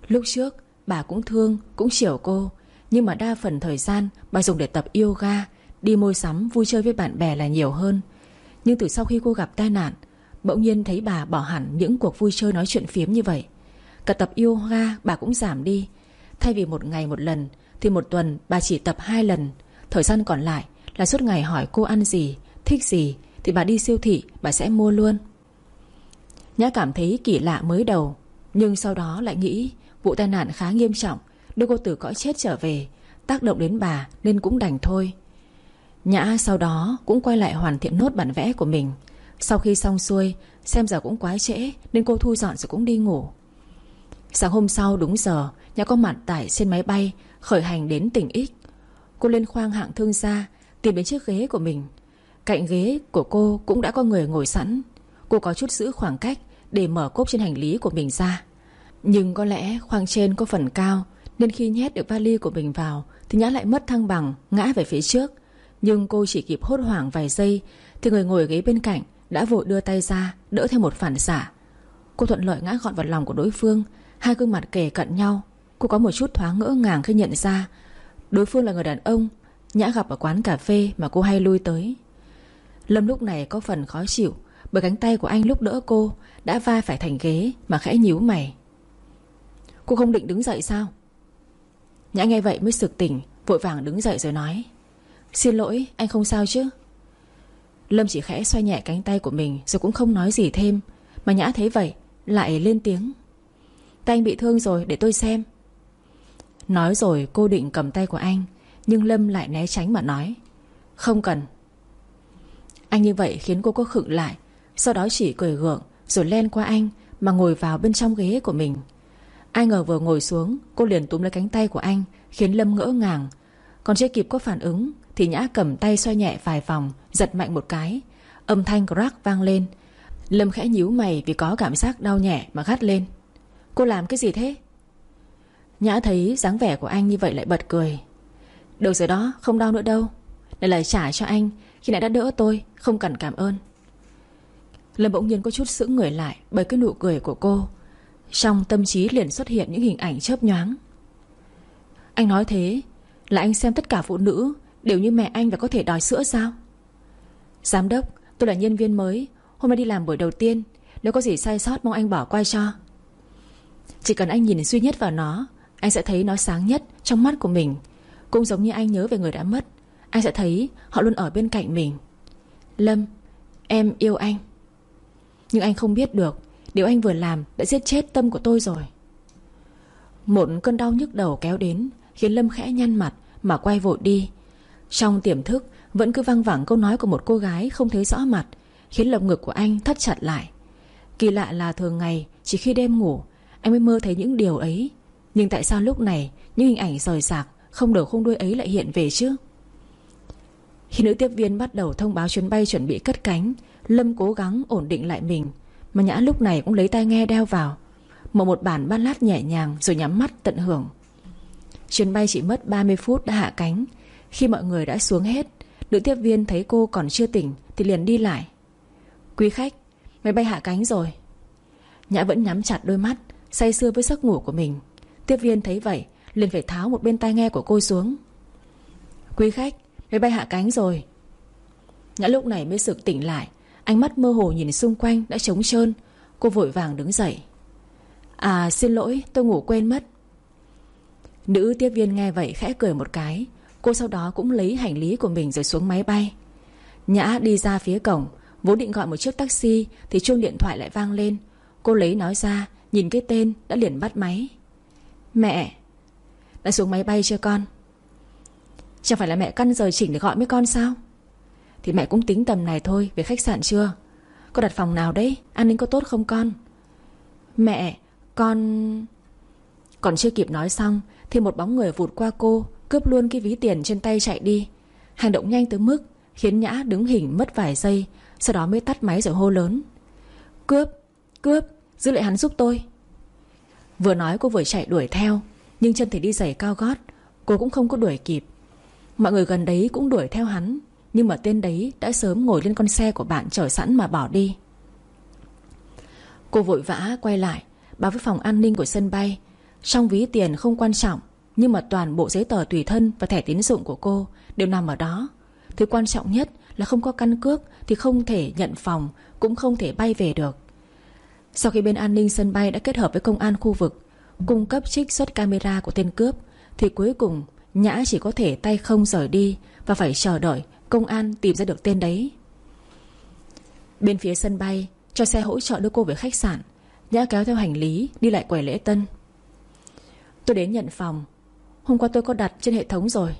Lúc trước, bà cũng thương, Cũng chiều cô, Nhưng mà đa phần thời gian bà dùng để tập yoga, Đi mua sắm, vui chơi với bạn bè là nhiều hơn. Nhưng từ sau khi cô gặp tai nạn, Bỗng nhiên thấy bà bỏ hẳn những cuộc vui chơi nói chuyện phiếm như vậy. Cả tập yoga bà cũng giảm đi Thay vì một ngày một lần, thì một tuần bà chỉ tập hai lần. Thời gian còn lại là suốt ngày hỏi cô ăn gì, Thích gì, Thì bà đi siêu thị, bà sẽ mua luôn. Nhã cảm thấy kỳ lạ mới đầu, Nhưng sau đó lại nghĩ Vụ tai nạn khá nghiêm trọng, Đưa cô từ cõi chết trở về, Tác động đến bà nên cũng đành thôi. Nhã sau đó cũng quay lại hoàn thiện nốt bản vẽ của mình. Sau khi xong xuôi, Xem giờ cũng quá trễ Nên cô thu dọn rồi cũng đi ngủ. Sáng hôm sau đúng giờ Nhã có mặt tại trên máy bay, Khởi hành đến tỉnh X. Cô lên khoang hạng thương gia, Tìm đến chiếc ghế của mình. Cạnh ghế của cô cũng đã có người ngồi sẵn. Cô có chút giữ khoảng cách Để mở cốp trên hành lý của mình ra. Nhưng có lẽ khoang trên có phần cao, Nên khi nhét được vali của mình vào, Thì Nhã lại mất thăng bằng, Ngã về phía trước. Nhưng cô chỉ kịp hốt hoảng vài giây, Thì người ngồi ghế bên cạnh Đã vội đưa tay ra, Đỡ theo một phản xạ. Cô thuận lợi ngã gọn vào lòng của đối phương, Hai gương mặt kề cận nhau Cô có một chút thoáng ngỡ ngàng khi nhận ra Đối phương là người đàn ông Nhã gặp ở quán cà phê mà cô hay lui tới. Lâm lúc này có phần khó chịu, Bởi cánh tay của anh lúc đỡ cô Đã va phải thành ghế mà khẽ nhíu mày. Cô không định đứng dậy sao? Nhã nghe vậy mới sực tỉnh, Vội vàng đứng dậy rồi nói, Xin lỗi, anh không sao chứ? Lâm chỉ khẽ xoay nhẹ cánh tay của mình Rồi cũng không nói gì thêm, Mà Nhã thấy vậy lại lên tiếng, Tay anh bị thương rồi, để tôi xem. Nói rồi cô định cầm tay của anh, Nhưng Lâm lại né tránh mà nói, Không cần. Anh như vậy khiến cô có khựng lại, Sau đó chỉ cười gượng Rồi len qua anh Mà ngồi vào bên trong ghế của mình. Ai ngờ vừa ngồi xuống, Cô liền túm lấy cánh tay của anh, Khiến Lâm ngỡ ngàng. Còn chưa kịp có phản ứng Thì Nhã cầm tay xoay nhẹ vài vòng, Giật mạnh một cái. Âm thanh crack vang lên. Lâm khẽ nhíu mày vì có cảm giác đau nhẹ mà gắt lên. Cô làm cái gì thế? Nhã thấy dáng vẻ của anh như vậy lại bật cười. Được rồi đó không đau nữa đâu. Đây là trả cho anh. Khi nãy đã đỡ tôi, Không cần cảm ơn. Lâm bỗng nhiên có chút sững người lại Bởi cái nụ cười của cô. Trong tâm trí liền xuất hiện những hình ảnh chớp nhoáng. Anh nói thế, Là anh xem tất cả phụ nữ Đều như mẹ anh và có thể đòi sữa sao? Giám đốc, Tôi là nhân viên mới. Hôm nay đi làm buổi đầu tiên. Nếu có gì sai sót, mong anh bỏ qua cho. Chỉ cần anh nhìn duy nhất vào nó anh sẽ thấy nó sáng nhất trong mắt của mình. Cũng giống như anh nhớ về người đã mất, Anh sẽ thấy họ luôn ở bên cạnh mình. Lâm, Em yêu anh. Nhưng anh không biết được, Điều anh vừa làm đã giết chết tâm của tôi rồi. Một cơn đau nhức đầu kéo đến, Khiến Lâm khẽ nhăn mặt Mà quay vội đi. Trong tiềm thức, Vẫn cứ văng vẳng câu nói của một cô gái Không thấy rõ mặt, Khiến lồng ngực của anh thắt chặt lại. Kỳ lạ là thường ngày, Chỉ khi đêm ngủ, Anh mới mơ thấy những điều ấy. Nhưng tại sao lúc này Những hình ảnh rời rạc, Không đầu không đuôi ấy lại hiện về chứ? Khi nữ tiếp viên bắt đầu thông báo chuyến bay chuẩn bị cất cánh, Lâm cố gắng ổn định lại mình, Mà Nhã lúc này cũng lấy tai nghe đeo vào. Mở một bản ballad nhẹ nhàng Rồi nhắm mắt tận hưởng. Chuyến bay chỉ mất 30 phút đã hạ cánh. Khi mọi người đã xuống hết, Nữ tiếp viên thấy cô còn chưa tỉnh Thì liền đi lại. Quý khách, Máy bay hạ cánh rồi. Nhã vẫn nhắm chặt đôi mắt, Say sưa với giấc ngủ của mình. Tiếp viên thấy vậy, liền phải tháo một bên tai nghe của cô xuống. Quý khách, Máy bay hạ cánh rồi. Nhã lúc này mới sực tỉnh lại, Ánh mắt mơ hồ nhìn xung quanh đã trống trơn. Cô vội vàng đứng dậy. À xin lỗi, tôi ngủ quên mất. Nữ tiếp viên nghe vậy khẽ cười một cái. Cô sau đó cũng lấy hành lý của mình rồi xuống máy bay. Nhã đi ra phía cổng, Vốn định gọi một chiếc taxi Thì chuông điện thoại lại vang lên. Cô lấy nói ra, Nhìn cái tên đã liền bắt máy. Mẹ Đã xuống máy bay chưa con. Chẳng phải là mẹ căn giờ chỉnh để gọi với con sao? Thì mẹ cũng tính tầm này thôi Về khách sạn chưa? Có đặt phòng nào đấy? An ninh có tốt không con? Mẹ Con Còn chưa kịp nói xong Thì một bóng người vụt qua cô Cướp luôn cái ví tiền trên tay chạy đi. Hành động nhanh tới mức Khiến Nhã đứng hình mất vài giây Sau đó mới tắt máy rồi hô lớn. Cướp, cướp, giữ lại hắn giúp tôi. Vừa nói cô vừa chạy đuổi theo, Nhưng chân thì đi giày cao gót, Cô cũng không có đuổi kịp. Mọi người gần đấy cũng đuổi theo hắn, Nhưng mà tên đấy đã sớm ngồi lên con xe của bạn Chở sẵn mà bỏ đi. Cô vội vã quay lại, Báo với phòng an ninh của sân bay. Trong ví tiền không quan trọng, Nhưng mà toàn bộ giấy tờ tùy thân Và thẻ tín dụng của cô Đều nằm ở đó. Thứ quan trọng nhất là không có căn cước Thì không thể nhận phòng, Cũng không thể bay về được. Sau khi bên an ninh sân bay đã kết hợp với công an khu vực, Cung cấp trích xuất camera của tên cướp, Thì cuối cùng Nhã chỉ có thể tay không rời đi Và phải chờ đợi công an tìm ra được tên đấy. Bên phía sân bay, Cho xe hỗ trợ đưa cô về khách sạn, Nhã kéo theo hành lý Đi lại quầy lễ tân. Tôi đến nhận phòng. Hôm qua tôi có đặt trên hệ thống rồi.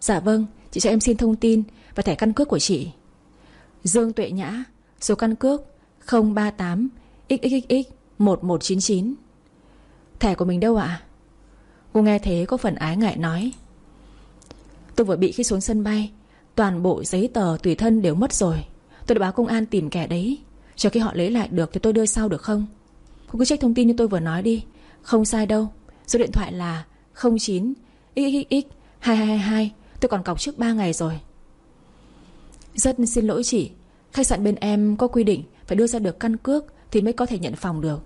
Dạ vâng Chị cho em xin thông tin Và thẻ căn cước của chị. Dương Tuệ Nhã, Số căn cước 038 XXX 1199 Thẻ của mình đâu ạ? Cô nghe thế có phần ái ngại nói. Tôi vừa bị khi xuống sân bay, Toàn bộ giấy tờ tùy thân đều mất rồi. Tôi đã báo công an tìm kẻ đấy. Cho khi họ lấy lại được thì tôi đưa sau được không? Cô cứ check thông tin như tôi vừa nói đi. Không sai đâu. Số điện thoại là 09 XXX 2222 Tôi còn cọc trước 3 ngày rồi. Rất xin lỗi chị. Khách sạn bên em có quy định Phải đưa ra được căn cước thì mới có thể nhận phòng được.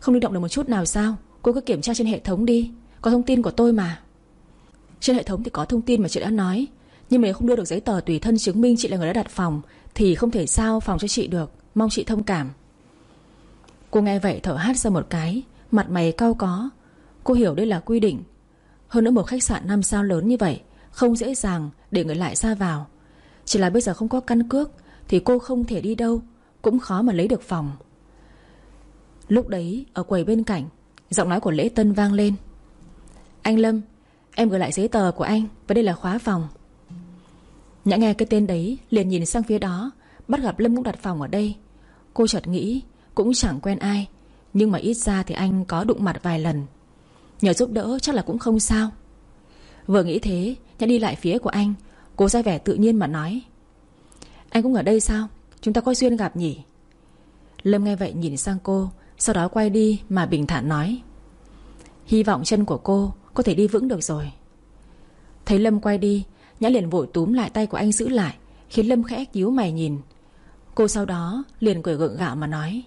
Không linh động được một chút nào sao? Cô cứ kiểm tra trên hệ thống đi. Có thông tin của tôi mà. Trên hệ thống thì có thông tin mà chị đã nói. Nhưng mà nếu không đưa được giấy tờ tùy thân chứng minh chị là người đã đặt phòng, Thì không thể sao phòng cho chị được. Mong chị thông cảm. Cô nghe vậy thở hát ra một cái. Mặt mày cau có. Cô hiểu đây là quy định. Hơn nữa một khách sạn 5 sao lớn như vậy, Không dễ dàng để người lại ra vào. Chỉ là bây giờ không có căn cước, Thì cô không thể đi đâu. Cũng khó mà lấy được phòng. Lúc đấy, ở quầy bên cạnh, Giọng nói của Lễ Tân vang lên. Anh Lâm, Em gửi lại giấy tờ của anh Và đây là khóa phòng. Nhã nghe cái tên đấy, liền nhìn sang phía đó, Bắt gặp Lâm cũng đặt phòng ở đây. Cô chợt nghĩ, cũng chẳng quen ai, Nhưng mà ít ra thì anh có đụng mặt vài lần. Nhờ giúp đỡ chắc là cũng không sao. Vừa nghĩ thế, Nhã đi lại phía của anh, Cô ra vẻ tự nhiên mà nói. Anh cũng ở đây sao? Chúng ta có duyên gặp nhỉ? Lâm nghe vậy nhìn sang cô, Sau đó quay đi mà bình thản nói. Hy vọng chân của cô Có thể đi vững được rồi. Thấy Lâm quay đi, Nhã liền vội túm lại tay của anh giữ lại, Khiến Lâm khẽ cứu mày nhìn. Cô sau đó liền cười gượng gạo mà nói.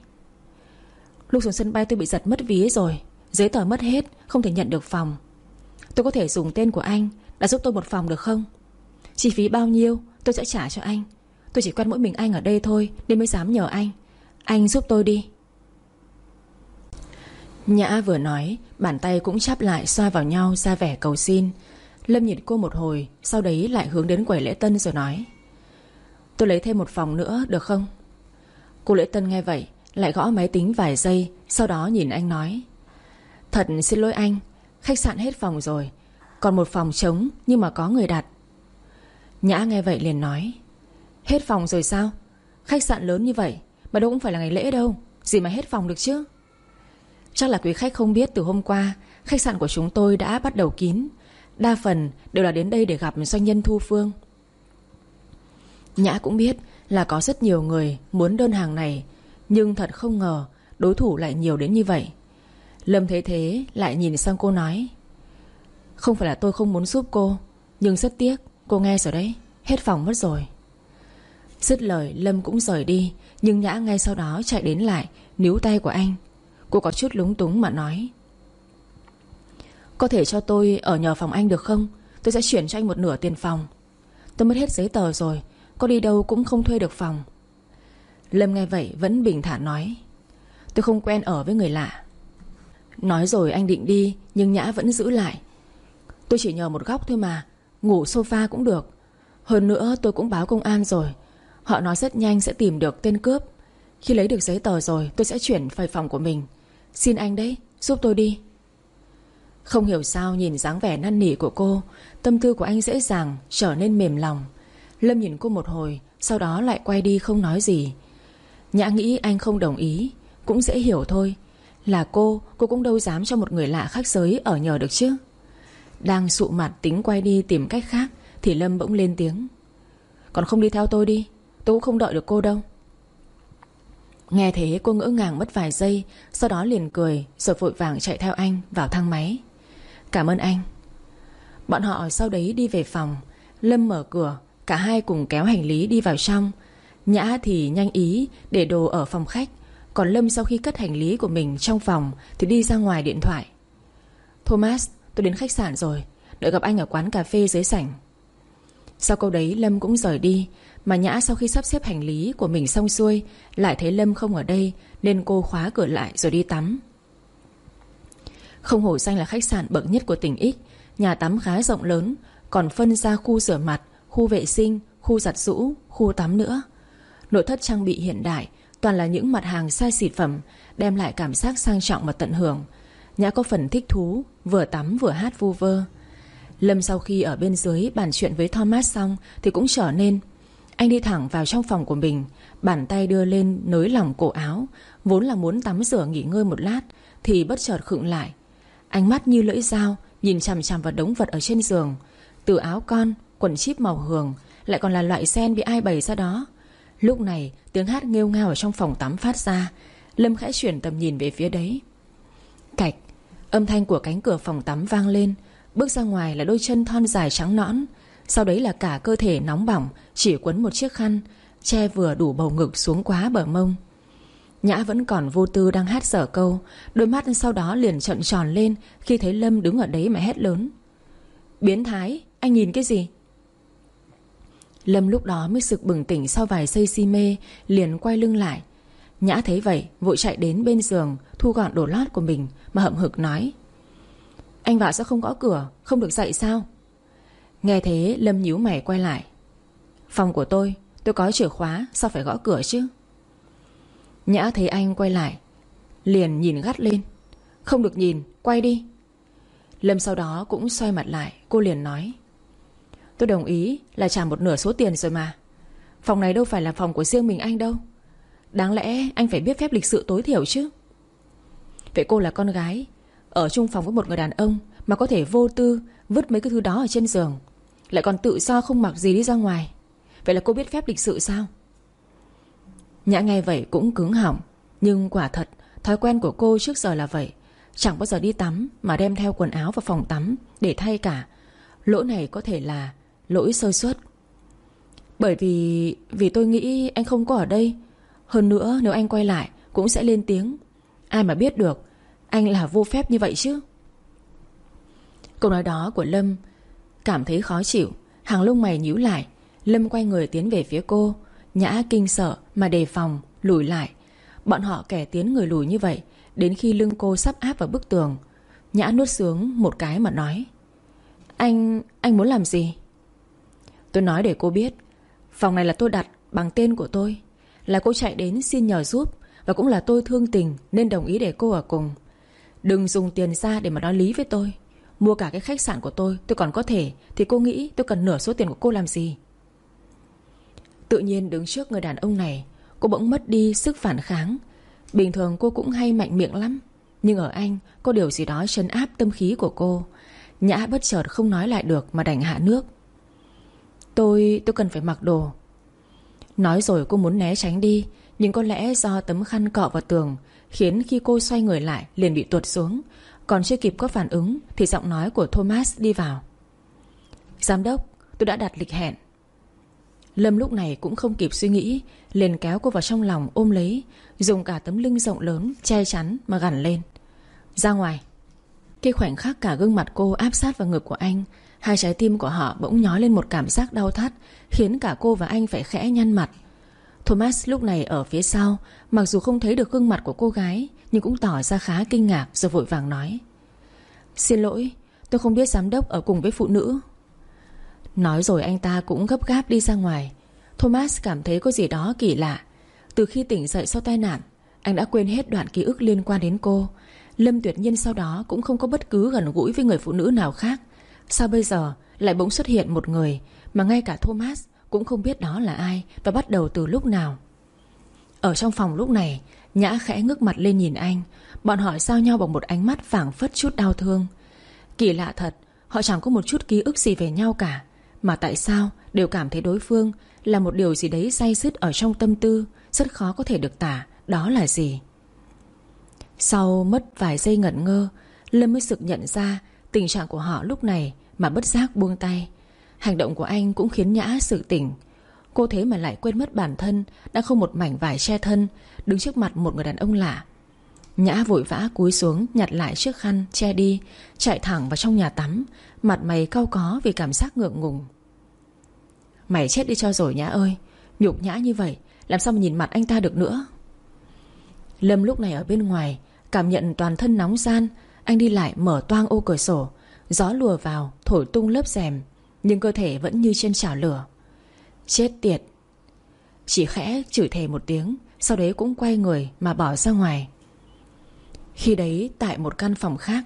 Lúc xuống sân bay tôi bị giật mất ví rồi, Giấy tờ mất hết, Không thể nhận được phòng. Tôi có thể dùng tên của anh Đã giúp tôi một phòng được không? Chi phí bao nhiêu, tôi sẽ trả cho anh. Tôi chỉ quen mỗi mình anh ở đây thôi, Nên mới dám nhờ anh. Anh giúp tôi đi. Nhã vừa nói, Bàn tay cũng chắp lại xoa vào nhau ra vẻ cầu xin. Lâm nhìn cô một hồi, Sau đấy lại hướng đến quầy lễ tân rồi nói, Tôi lấy thêm một phòng nữa, được không? Cô lễ tân nghe vậy, Lại gõ máy tính vài giây, Sau đó nhìn anh nói, Thật xin lỗi anh, Khách sạn hết phòng rồi, Còn một phòng trống nhưng mà có người đặt. Nhã nghe vậy liền nói Hết phòng rồi sao? Khách sạn lớn như vậy, Mà đâu cũng phải là ngày lễ đâu. Gì mà hết phòng được chứ? Chắc là quý khách không biết từ hôm qua, Khách sạn của chúng tôi đã bắt đầu kín. Đa phần đều là đến đây để gặp doanh nhân Thu Phương. Nhã cũng biết là có rất nhiều người muốn đơn hàng này, Nhưng thật không ngờ đối thủ lại nhiều đến như vậy. Lâm thấy thế lại nhìn sang cô nói, Không phải là tôi không muốn giúp cô, Nhưng rất tiếc, Cô nghe rồi đấy, Hết phòng mất rồi. Dứt lời, Lâm cũng rời đi, Nhưng Nhã ngay sau đó chạy đến lại, Níu tay của anh. Cô có chút lúng túng mà nói, Có thể cho tôi ở nhờ phòng anh được không? Tôi sẽ chuyển cho anh một nửa tiền phòng. Tôi mất hết giấy tờ rồi, Có đi đâu cũng không thuê được phòng. Lâm nghe vậy vẫn bình thản nói, Tôi không quen ở với người lạ. Nói rồi anh định đi, Nhưng Nhã vẫn giữ lại. Tôi chỉ nhờ một góc thôi mà, Ngủ sofa cũng được. Hơn nữa tôi cũng báo công an rồi Họ nói rất nhanh sẽ tìm được tên cướp. Khi lấy được giấy tờ rồi tôi sẽ chuyển về phòng của mình. Xin anh đấy giúp tôi đi. Không hiểu sao nhìn dáng vẻ năn nỉ của cô Tâm tư của anh dễ dàng trở nên mềm lòng. Lâm nhìn cô một hồi Sau đó lại quay đi không nói gì. Nhã nghĩ anh không đồng ý Cũng dễ hiểu thôi. Là cô, cô cũng đâu dám cho một người lạ khác giới ở nhờ được chứ. Đang sụ mặt tính quay đi tìm cách khác Thì Lâm bỗng lên tiếng. Còn không đi theo tôi đi Tôi cũng không đợi được cô đâu. Nghe thế, cô ngỡ ngàng mất vài giây, Sau đó liền cười, Rồi vội vàng chạy theo anh vào thang máy. Cảm ơn anh. Bọn họ sau đấy đi về phòng. Lâm mở cửa, Cả hai cùng kéo hành lý đi vào trong. Nhã thì nhanh ý để đồ ở phòng khách, Còn Lâm sau khi cất hành lý của mình trong phòng Thì đi ra ngoài điện thoại. Thomas, tôi đến khách sạn rồi, Đợi gặp anh ở quán cà phê dưới sảnh. Sau câu đấy, Lâm cũng rời đi. Mà Nhã sau khi sắp xếp hành lý của mình xong xuôi, Lại thấy Lâm không ở đây, Nên cô khóa cửa lại rồi đi tắm. Không hổ danh là khách sạn bậc nhất của tỉnh X, Nhà tắm khá rộng lớn, Còn phân ra khu rửa mặt, Khu vệ sinh, Khu giặt rũ Khu tắm nữa. Nội thất trang bị hiện đại, Toàn là những mặt hàng sai xịt phẩm, Đem lại cảm giác sang trọng và tận hưởng. Nhã có phần thích thú, Vừa tắm vừa hát vu vơ. Lâm sau khi ở bên dưới bàn chuyện với Thomas xong Thì cũng trở nên anh đi thẳng vào trong phòng của mình Bàn tay đưa lên nới lỏng cổ áo Vốn là muốn tắm rửa nghỉ ngơi một lát Thì bất chợt khựng lại. Ánh mắt như lưỡi dao Nhìn chằm chằm vào đống vật ở trên giường. Từ áo con, quần chip màu hường Lại còn là loại sen bị ai bày ra đó. Lúc này tiếng hát nghêu ngao ở trong phòng tắm phát ra. Lâm khẽ chuyển tầm nhìn về phía đấy. Cạch! Âm thanh của cánh cửa phòng tắm vang lên. Bước ra ngoài là đôi chân thon dài trắng nõn. Sau đấy là cả cơ thể nóng bỏng, Chỉ quấn một chiếc khăn, Che vừa đủ bầu ngực xuống quá bờ mông. Nhã vẫn còn vô tư đang hát sở câu, Đôi mắt sau đó liền trận tròn lên Khi thấy Lâm đứng ở đấy mà hét lớn. Biến thái, Anh nhìn cái gì? Lâm lúc đó mới sực bừng tỉnh Sau vài giây si mê, Liền quay lưng lại. Nhã thấy vậy, vội chạy đến bên giường, Thu gọn đồ lót của mình, Mà hậm hực nói, Anh vào sao không gõ cửa, Không được dậy sao? Nghe thế Lâm nhíu mày quay lại. Phòng của tôi Tôi có chìa khóa Sao phải gõ cửa chứ? Nhã thấy anh quay lại Liền nhìn gắt lên. Không được nhìn, quay đi. Lâm sau đó cũng xoay mặt lại Cô liền nói. Tôi đồng ý là trả một nửa số tiền rồi mà. Phòng này đâu phải là phòng của riêng mình anh đâu. Đáng lẽ anh phải biết phép lịch sự tối thiểu chứ. Vậy cô là con gái Ở chung phòng với một người đàn ông Mà có thể vô tư Vứt mấy cái thứ đó ở trên giường. Lại còn tự do không mặc gì đi ra ngoài. Vậy là cô biết phép lịch sự sao? Nhã nghe vậy cũng cứng họng, Nhưng quả thật, Thói quen của cô trước giờ là vậy. Chẳng bao giờ đi tắm Mà đem theo quần áo vào phòng tắm Để thay cả. Lỗi này có thể là lỗi sơ suất. Bởi vì Vì tôi nghĩ anh không có ở đây. Hơn nữa, nếu anh quay lại, Cũng sẽ lên tiếng. Ai mà biết được, Anh là vô phép như vậy chứ? Câu nói đó của Lâm Cảm thấy khó chịu. Hàng lông mày nhíu lại. Lâm quay người tiến về phía cô. Nhã kinh sợ mà đề phòng, Lùi lại. Bọn họ kẻ tiến người lùi như vậy, Đến khi lưng cô sắp áp vào bức tường. Nhã nuốt sướng một cái mà nói, Anh... anh muốn làm gì? Tôi nói để cô biết. Phòng này là tôi đặt bằng tên của tôi. Là cô chạy đến xin nhờ giúp Và cũng là tôi thương tình Nên đồng ý để cô ở cùng. Đừng dùng tiền ra để mà nói lý với tôi. Mua cả cái khách sạn của tôi Tôi còn có thể, Thì cô nghĩ tôi cần nửa số tiền của cô làm gì? Tự nhiên đứng trước người đàn ông này, Cô bỗng mất đi sức phản kháng. Bình thường cô cũng hay mạnh miệng lắm, Nhưng ở anh, Có điều gì đó chấn áp tâm khí của cô. Nhã bất chợt không nói lại được Mà đành hạ nước. Tôi... tôi cần phải mặc đồ. Nói rồi cô muốn né tránh đi, Nhưng có lẽ do tấm khăn cọ vào tường Khiến khi cô xoay người lại liền bị tuột xuống. Còn chưa kịp có phản ứng Thì giọng nói của Thomas đi vào. Giám đốc, tôi đã đặt lịch hẹn. Lâm lúc này cũng không kịp suy nghĩ, liền kéo cô vào trong lòng ôm lấy, Dùng cả tấm lưng rộng lớn Che chắn mà gằn lên. Ra ngoài. Khi khoảnh khắc cả gương mặt cô áp sát vào ngực của anh, Hai trái tim của họ bỗng nhói lên một cảm giác đau thắt, Khiến cả cô và anh phải khẽ nhăn mặt. Thomas lúc này ở phía sau, Mặc dù không thấy được gương mặt của cô gái, Nhưng cũng tỏ ra khá kinh ngạc Rồi vội vàng nói. Xin lỗi, Tôi không biết giám đốc ở cùng với phụ nữ. Nói rồi anh ta cũng gấp gáp đi ra ngoài. Thomas cảm thấy có gì đó kỳ lạ. Từ khi tỉnh dậy sau tai nạn, Anh đã quên hết đoạn ký ức liên quan đến cô. Lâm tuyệt nhiên sau đó Cũng không có bất cứ gần gũi với người phụ nữ nào khác. Sao bây giờ lại bỗng xuất hiện một người Mà ngay cả Thomas cũng không biết đó là ai Và bắt đầu từ lúc nào. Ở trong phòng lúc này, Nhã khẽ ngước mặt lên nhìn anh. Bọn họ giao nhau bằng một ánh mắt phảng phất chút đau thương. Kỳ lạ thật, Họ chẳng có một chút ký ức gì về nhau cả. Mà tại sao đều cảm thấy đối phương Là một điều gì đấy say sứt ở trong tâm tư, Rất khó có thể được tả, Đó là gì? Sau mất vài giây ngẩn ngơ, Lâm mới sực nhận ra Tình trạng của họ lúc này Mà bất giác buông tay. Hành động của anh cũng khiến Nhã sự tỉnh. Cô thế mà lại quên mất bản thân, Đã không một mảnh vải che thân, Đứng trước mặt một người đàn ông lạ. Nhã vội vã cúi xuống, nhặt lại chiếc khăn, che đi, Chạy thẳng vào trong nhà tắm, Mặt mày cau có vì cảm giác ngượng ngùng. Mày chết đi cho rồi Nhã ơi, Nhục nhã như vậy, Làm sao mà nhìn mặt anh ta được nữa? Lâm lúc này ở bên ngoài, Cảm nhận toàn thân nóng gian, Anh đi lại mở toang ô cửa sổ, Gió lùa vào, Thổi tung lớp rèm. Nhưng cơ thể vẫn như trên chảo lửa. Chết tiệt. Chỉ khẽ chửi thề một tiếng, Sau đấy cũng quay người mà bỏ ra ngoài. Khi đấy, tại một căn phòng khác,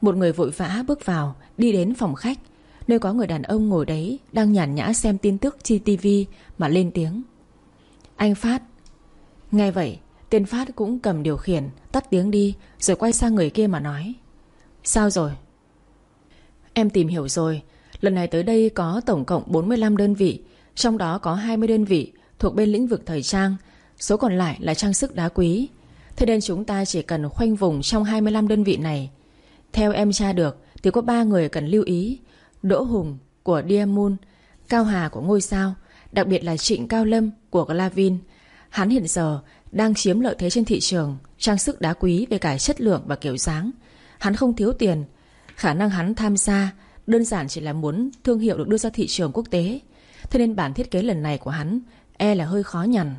Một người vội vã bước vào, Đi đến phòng khách, Nơi có người đàn ông ngồi đấy Đang nhàn nhã xem tin tức trên tivi Mà lên tiếng. Anh Phát. Nghe vậy, Tên Phát cũng cầm điều khiển, Tắt tiếng đi, Rồi quay sang người kia mà nói. Sao rồi? Em tìm hiểu rồi Lần này tới đây có tổng cộng 45 đơn vị, Trong đó có 20 đơn vị Thuộc bên lĩnh vực thời trang, Số còn lại là trang sức đá quý. Thế nên chúng ta chỉ cần khoanh vùng trong 25 đơn vị này. Theo em tra được Thì có 3 người cần lưu ý. Đỗ Hùng của Diamond Cao Hà của Ngôi Sao, Đặc biệt là Trịnh Cao Lâm của Glavin. Hắn hiện giờ đang chiếm lợi thế trên thị trường Trang sức đá quý về cả chất lượng và kiểu dáng. Hắn không thiếu tiền, Khả năng hắn tham gia Đơn giản chỉ là muốn thương hiệu được đưa ra thị trường quốc tế. Thế nên bản thiết kế lần này của hắn E là hơi khó nhằn.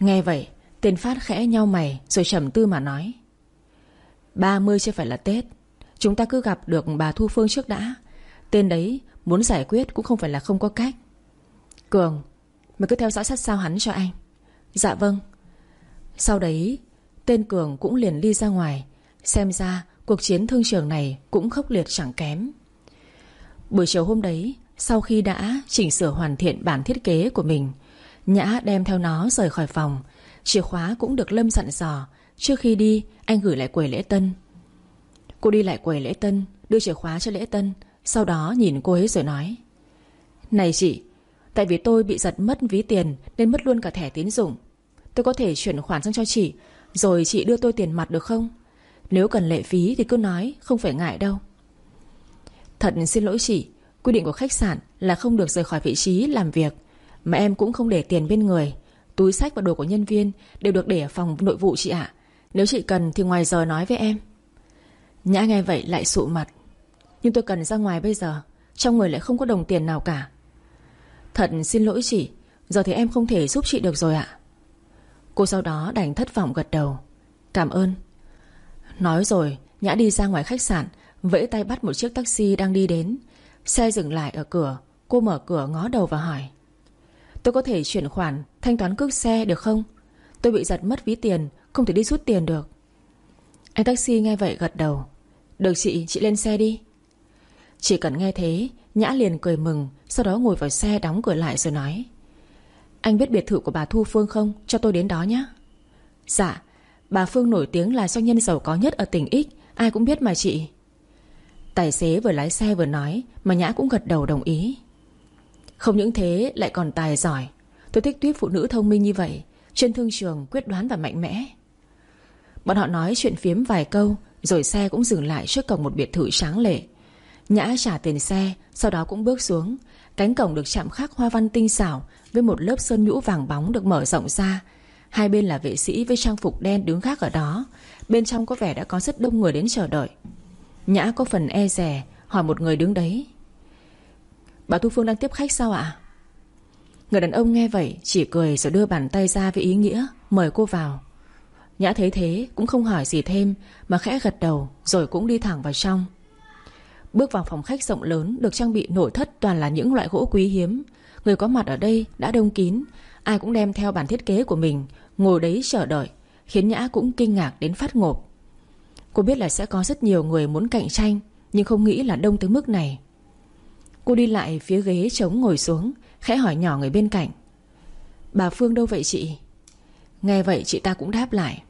Nghe vậy, Tên Phát khẽ nhau mày, Rồi trầm tư mà nói 30 chưa phải là Tết. Chúng ta cứ gặp được bà Thu Phương trước đã. Tên đấy muốn giải quyết cũng không phải là không có cách. Cường, Mày cứ theo dõi sát sao hắn cho anh. Dạ vâng. Sau đấy, Tên Cường cũng liền đi ra ngoài, Xem ra cuộc chiến thương trường này Cũng khốc liệt chẳng kém. Buổi chiều hôm đấy, Sau khi đã chỉnh sửa hoàn thiện bản thiết kế của mình, Nhã đem theo nó rời khỏi phòng. Chìa khóa cũng được Lâm dặn dò Trước khi đi, anh gửi lại quầy lễ tân. Cô đi lại quầy lễ tân, Đưa chìa khóa cho lễ tân, Sau đó nhìn cô ấy rồi nói, Này chị, Tại vì tôi bị giật mất ví tiền Nên mất luôn cả thẻ tín dụng. Tôi có thể chuyển khoản sang cho chị, Rồi chị đưa tôi tiền mặt được không? Nếu cần lệ phí thì cứ nói, Không phải ngại đâu. Thật xin lỗi chị, Quy định của khách sạn là không được rời khỏi vị trí làm việc, Mà em cũng không để tiền bên người. Túi sách và đồ của nhân viên Đều được để ở phòng nội vụ chị ạ. Nếu chị cần thì ngoài giờ nói với em. Nhã nghe vậy lại sụ mặt. Nhưng tôi cần ra ngoài bây giờ, Trong người lại không có đồng tiền nào cả. Thật xin lỗi chị, Giờ thì em không thể giúp chị được rồi ạ. Cô sau đó đành thất vọng gật đầu. Cảm ơn. Nói rồi Nhã đi ra ngoài khách sạn Vẫy tay bắt một chiếc taxi đang đi đến. Xe dừng lại ở cửa Cô mở cửa ngó đầu và hỏi Tôi có thể chuyển khoản Thanh toán cước xe được không? Tôi bị giật mất ví tiền Không thể đi rút tiền được. Anh taxi nghe vậy gật đầu Được chị, chị lên xe đi. Chỉ cần nghe thế Nhã liền cười mừng Sau đó ngồi vào xe đóng cửa lại rồi nói Anh biết biệt thự của bà Thu Phương không? Cho tôi đến đó nhé Dạ Bà Phương nổi tiếng là doanh nhân giàu có nhất ở tỉnh X, Ai cũng biết mà chị. Tài xế vừa lái xe vừa nói, Mà Nhã cũng gật đầu đồng ý. Không những thế, lại còn tài giỏi. Tôi thích tuyết phụ nữ thông minh như vậy, Trên thương trường quyết đoán và mạnh mẽ. Bọn họ nói chuyện phiếm vài câu, Rồi xe cũng dừng lại trước cổng một biệt thự sáng lệ. Nhã trả tiền xe, Sau đó cũng bước xuống. Cánh cổng được chạm khắc hoa văn tinh xảo, Với một lớp sơn nhũ vàng bóng được mở rộng ra. Hai bên là vệ sĩ với trang phục đen đứng khác ở đó. Bên trong có vẻ đã có rất đông người đến chờ đợi. Nhã có phần e rè Hỏi một người đứng đấy. Bà Thu Phương đang tiếp khách sao ạ? Người đàn ông nghe vậy Chỉ cười rồi đưa bàn tay ra với ý nghĩa, Mời cô vào. Nhã thấy thế cũng không hỏi gì thêm Mà khẽ gật đầu rồi cũng đi thẳng vào trong. Bước vào phòng khách rộng lớn Được trang bị nội thất toàn là những loại gỗ quý hiếm. Người có mặt ở đây đã đông kín, Ai cũng đem theo bản thiết kế của mình Ngồi đấy chờ đợi, Khiến Nhã cũng kinh ngạc đến phát ngộp. Cô biết là sẽ có rất nhiều người muốn cạnh tranh, Nhưng không nghĩ là đông tới mức này. Cô đi lại phía ghế trống ngồi xuống, Khẽ hỏi nhỏ người bên cạnh. Bà Phương đâu vậy chị? Nghe vậy chị ta cũng đáp lại.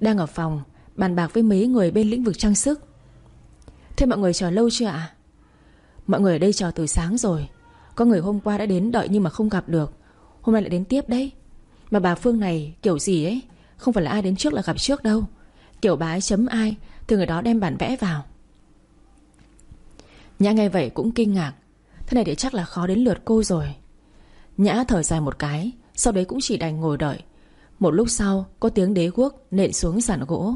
Đang ở phòng, Bàn bạc với mấy người bên lĩnh vực trang sức. Thế mọi người chờ lâu chưa ạ? Mọi người ở đây chờ từ sáng rồi. Có người hôm qua đã đến đợi nhưng mà không gặp được. Hôm nay lại đến tiếp đấy. Mà bà Phương này kiểu gì ấy Không phải là ai đến trước là gặp trước đâu. Kiểu bà ấy chấm ai Thì người đó đem bản vẽ vào. Nhã nghe vậy cũng kinh ngạc. Thế này thì chắc là khó đến lượt cô rồi. Nhã thở dài một cái Sau đấy cũng chỉ đành ngồi đợi. Một lúc sau có tiếng đế quốc nện xuống sàn gỗ.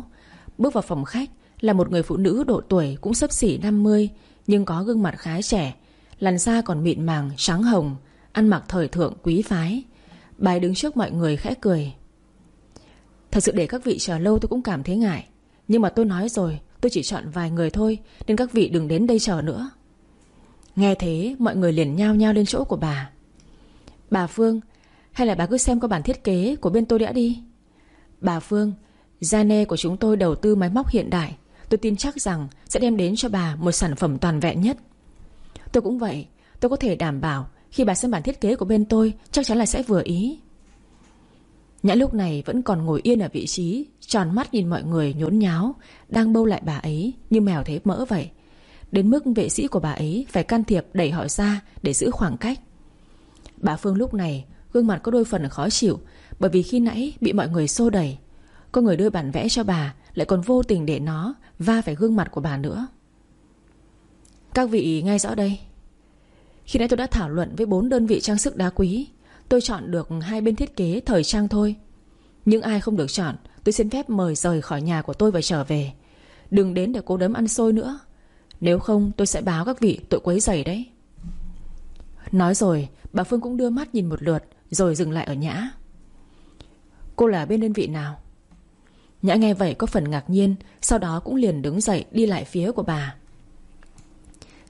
Bước vào phòng khách Là một người phụ nữ độ tuổi cũng sấp xỉ 50 Nhưng có gương mặt khá trẻ Làn da còn mịn màng, trắng hồng Ăn mặc thời thượng quý phái bà đứng trước mọi người khẽ cười. Thật sự để các vị chờ lâu tôi cũng cảm thấy ngại. Nhưng mà tôi nói rồi, Tôi chỉ chọn vài người thôi, Nên các vị đừng đến đây chờ nữa. Nghe thế, mọi người liền nhao nhao lên chỗ của bà. Bà Phương, Hay là bà cứ xem qua bản thiết kế của bên tôi đã đi. Bà Phương Gia của chúng tôi đầu tư máy móc hiện đại. Tôi tin chắc rằng sẽ đem đến cho bà Một sản phẩm toàn vẹn nhất. Tôi cũng vậy, Tôi có thể đảm bảo khi bà xem bản thiết kế của bên tôi, Chắc chắn là sẽ vừa ý. Nhã lúc này vẫn còn ngồi yên ở vị trí, Tròn mắt nhìn mọi người nhốn nháo, Đang bâu lại bà ấy Như mèo thấy mỡ vậy. Đến mức vệ sĩ của bà ấy Phải can thiệp đẩy họ ra Để giữ khoảng cách. Bà Phương lúc này, Gương mặt có đôi phần khó chịu, Bởi vì khi nãy bị mọi người xô đẩy, Có người đưa bản vẽ cho bà, Lại còn vô tình để nó Va phải gương mặt của bà nữa. Các vị nghe rõ đây. Khi nãy tôi đã thảo luận với bốn đơn vị trang sức đá quý, Tôi chọn được hai bên thiết kế thời trang thôi. Nhưng ai không được chọn, Tôi xin phép mời rời khỏi nhà của tôi và trở về. Đừng đến để cố đấm ăn xôi nữa. Nếu không, tôi sẽ báo các vị tội quấy giày đấy. Nói rồi, Bà Phương cũng đưa mắt nhìn một lượt, Rồi dừng lại ở Nhã. Cô là bên đơn vị nào? Nhã nghe vậy có phần ngạc nhiên, Sau đó cũng liền đứng dậy đi lại phía của bà.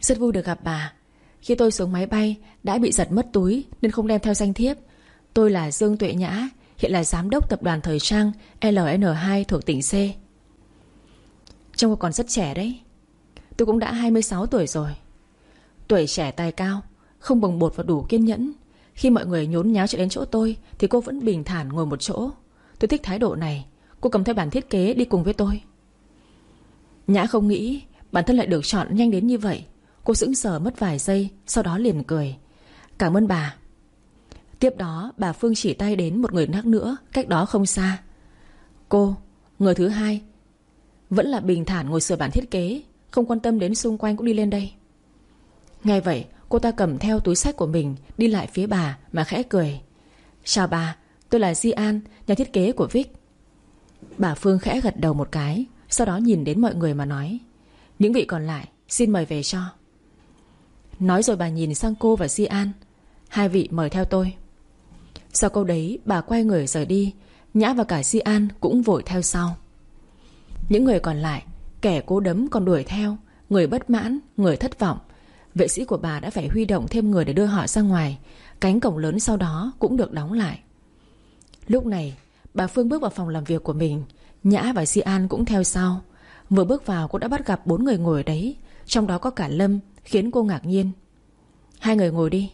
Rất vui được gặp bà. Khi tôi xuống máy bay, Đã bị giật mất túi Nên không đem theo danh thiếp. Tôi là Dương Tuệ Nhã, Hiện là giám đốc tập đoàn thời trang LN2 thuộc tỉnh C. Trông còn rất trẻ đấy. Tôi cũng đã 26 tuổi rồi. Tuổi trẻ tài cao, Không bồng bột và đủ kiên nhẫn. Khi mọi người nhốn nháo chạy đến chỗ tôi, Thì cô vẫn bình thản ngồi một chỗ. Tôi thích thái độ này. Cô cầm theo bản thiết kế đi cùng với tôi. Nhã không nghĩ Bản thân lại được chọn nhanh đến như vậy. Cô sững sờ mất vài giây Sau đó liền cười. Cảm ơn bà. Tiếp đó bà Phương chỉ tay đến một người khác nữa Cách đó không xa. Cô, người thứ hai. Vẫn là bình thản ngồi sửa bản thiết kế Không quan tâm đến xung quanh cũng đi lên đây. Nghe vậy cô ta cầm theo túi sách của mình Đi lại phía bà mà khẽ cười. Chào bà, tôi là Di An Nhà thiết kế của Vic. Bà Phương khẽ gật đầu một cái Sau đó nhìn đến mọi người mà nói Những vị còn lại xin mời về cho. Nói rồi bà nhìn sang cô và Di An Hai vị mời theo tôi. Sau câu đấy bà quay người rời đi. Nhã và cả Di An cũng vội theo sau. Những người còn lại Kẻ cố đấm còn đuổi theo Người bất mãn, người thất vọng. Vệ sĩ của bà đã phải huy động thêm người để đưa họ ra ngoài. Cánh cổng lớn sau đó cũng được đóng lại. Lúc này Bà Phương bước vào phòng làm việc của mình. Nhã và Si An cũng theo sau. Vừa bước vào cô đã bắt gặp bốn người ngồi ở đấy. Trong đó có cả Lâm Khiến cô ngạc nhiên. Hai người ngồi đi.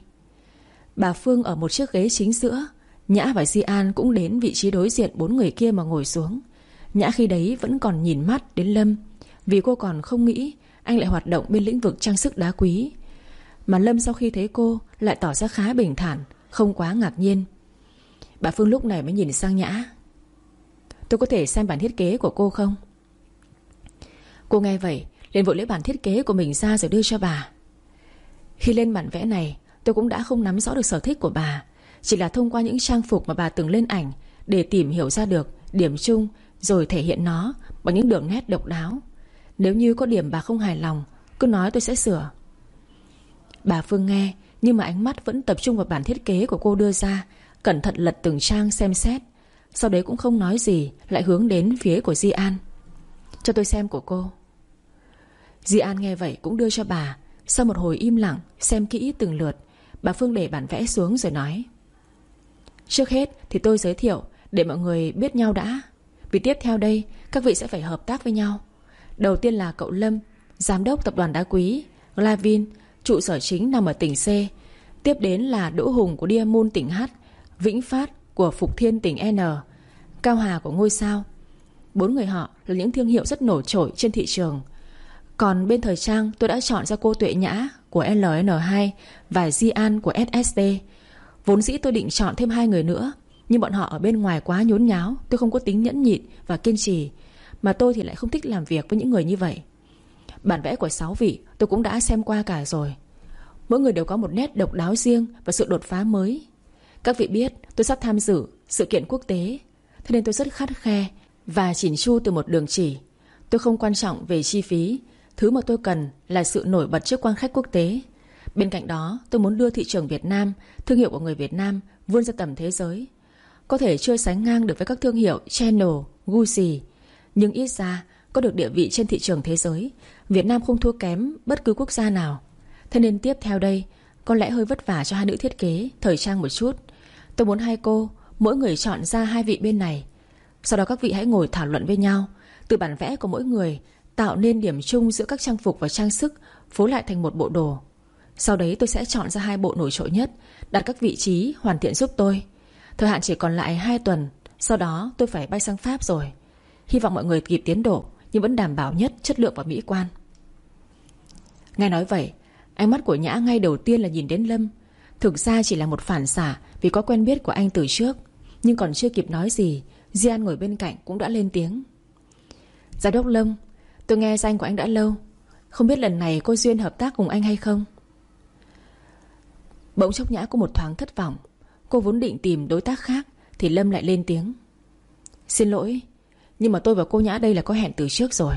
Bà Phương ở một chiếc ghế chính giữa, Nhã và Di An cũng đến vị trí đối diện bốn người kia mà ngồi xuống. Nhã khi đấy vẫn còn nhìn mắt đến Lâm, Vì cô còn không nghĩ Anh lại hoạt động bên lĩnh vực trang sức đá quý. Mà Lâm sau khi thấy cô Lại tỏ ra khá bình thản, Không quá ngạc nhiên. Bà Phương lúc này mới nhìn sang Nhã. Tôi có thể xem bản thiết kế của cô không? Cô nghe vậy liền vội lấy bản thiết kế của mình ra rồi đưa cho bà. Khi lên bản vẽ này, Tôi cũng đã không nắm rõ được sở thích của bà. Chỉ là thông qua những trang phục mà bà từng lên ảnh Để tìm hiểu ra được Điểm chung Rồi thể hiện nó Bằng những đường nét độc đáo. Nếu như có điểm bà không hài lòng, Cứ nói tôi sẽ sửa. Bà Phương nghe, Nhưng mà ánh mắt vẫn tập trung vào bản thiết kế của cô đưa ra, Cẩn thận lật từng trang xem xét. Sau đấy cũng không nói gì, Lại hướng đến phía của Di An. Cho tôi xem của cô. Di An nghe vậy cũng đưa cho bà. Sau một hồi im lặng, Xem kỹ từng lượt, Bà Phương để bản vẽ xuống rồi nói. Trước hết thì tôi giới thiệu, Để mọi người biết nhau đã. Vì tiếp theo đây, các vị sẽ phải hợp tác với nhau. Đầu tiên là cậu Lâm, Giám đốc tập đoàn đá quý, Glavin, Trụ sở chính nằm ở tỉnh C. Tiếp đến là Đỗ Hùng của Diamond tỉnh H, Vĩnh Phát của Phục Thiên tỉnh N, Cao Hà của Ngôi Sao. Bốn người họ là những thương hiệu rất nổi trội trên thị trường. Còn bên thời trang, tôi đã chọn ra cô Tuệ Nhã của LN2 Và Di An của SSD Vốn dĩ tôi định chọn thêm hai người nữa, Nhưng bọn họ ở bên ngoài quá nhốn nháo, Tôi không có tính nhẫn nhịn và kiên trì, Mà tôi thì lại không thích làm việc với những người như vậy. Bản vẽ của sáu vị tôi cũng đã xem qua cả rồi. Mỗi người đều có một nét độc đáo riêng Và sự đột phá mới. Các vị biết, tôi sắp tham dự sự kiện quốc tế, Thế nên tôi rất khắt khe Và chỉn chu từ một đường chỉ. Tôi không quan trọng về chi phí Thứ mà tôi cần là sự nổi bật trước quan khách quốc tế. Bên cạnh đó tôi muốn đưa thị trường Việt Nam Thương hiệu của người Việt Nam vươn ra tầm thế giới. Có thể chưa sánh ngang được với các thương hiệu Channel, Gucci Nhưng ít ra Có được địa vị trên thị trường thế giới. Việt Nam không thua kém bất cứ quốc gia nào. Thế nên tiếp theo đây Có lẽ hơi vất vả cho hai nữ thiết kế Thời trang một chút. Tôi muốn hai cô Mỗi người chọn ra hai vị bên này. Sau đó các vị hãy ngồi thảo luận với nhau. Từ bản vẽ của mỗi người Tạo nên điểm chung giữa các trang phục và trang sức, Phối lại thành một bộ đồ. Sau đấy tôi sẽ chọn ra hai bộ nổi trội nhất, Đặt các vị trí, hoàn thiện giúp tôi. Thời hạn chỉ còn lại 2 tuần, Sau đó tôi phải bay sang Pháp rồi. Hy vọng mọi người kịp tiến độ, Nhưng vẫn đảm bảo nhất chất lượng và mỹ quan. Nghe nói vậy, Ánh mắt của Nhã ngay đầu tiên là nhìn đến Lâm. Thực ra chỉ là một phản xả Vì có quen biết của anh từ trước, Nhưng còn chưa kịp nói gì Dian ngồi bên cạnh cũng đã lên tiếng. Giám đốc Lâm Tôi nghe danh của anh đã lâu. Không biết lần này cô Duyên hợp tác cùng anh hay không? Bỗng chốc Nhã có một thoáng thất vọng. Cô vốn định tìm đối tác khác, Thì Lâm lại lên tiếng. Xin lỗi, Nhưng mà tôi và cô Nhã đây là có hẹn từ trước rồi.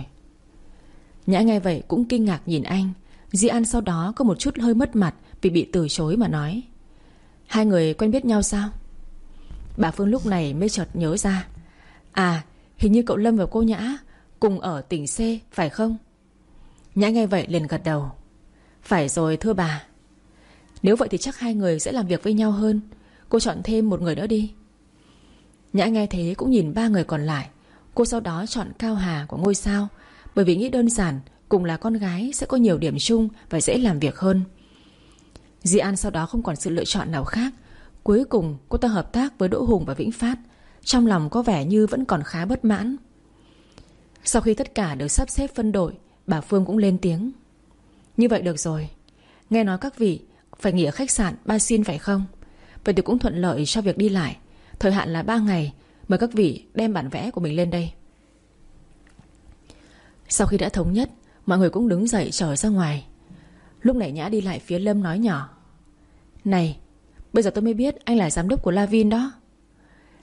Nhã nghe vậy cũng kinh ngạc nhìn anh. Di An sau đó có một chút hơi mất mặt Vì bị từ chối mà nói. Hai người quen biết nhau sao? Bà Phương lúc này mới chợt nhớ ra. À hình như cậu Lâm và cô Nhã Cùng ở tỉnh C, phải không? Nhã nghe vậy liền gật đầu. Phải rồi, thưa bà. Nếu vậy thì chắc hai người sẽ làm việc với nhau hơn. Cô chọn thêm một người nữa đi. Nhã nghe thế cũng nhìn ba người còn lại. Cô sau đó chọn Cao Hà của ngôi sao, Bởi vì nghĩ đơn giản, Cùng là con gái sẽ có nhiều điểm chung Và dễ làm việc hơn. Di An sau đó không còn sự lựa chọn nào khác. Cuối cùng, cô ta hợp tác với Đỗ Hùng và Vĩnh Phát. Trong lòng có vẻ như vẫn còn khá bất mãn. Sau khi tất cả được sắp xếp phân đội, Bà Phương cũng lên tiếng. Như vậy được rồi. Nghe nói các vị phải nghỉ ở khách sạn Ba Xin phải không? Vậy thì cũng thuận lợi cho việc đi lại. Thời hạn là 3 ngày. Mời các vị đem bản vẽ của mình lên đây. Sau khi đã thống nhất, Mọi người cũng đứng dậy trở ra ngoài. Lúc này Nhã đi lại phía Lâm nói nhỏ. Này, Bây giờ tôi mới biết anh là giám đốc của Lavin đó.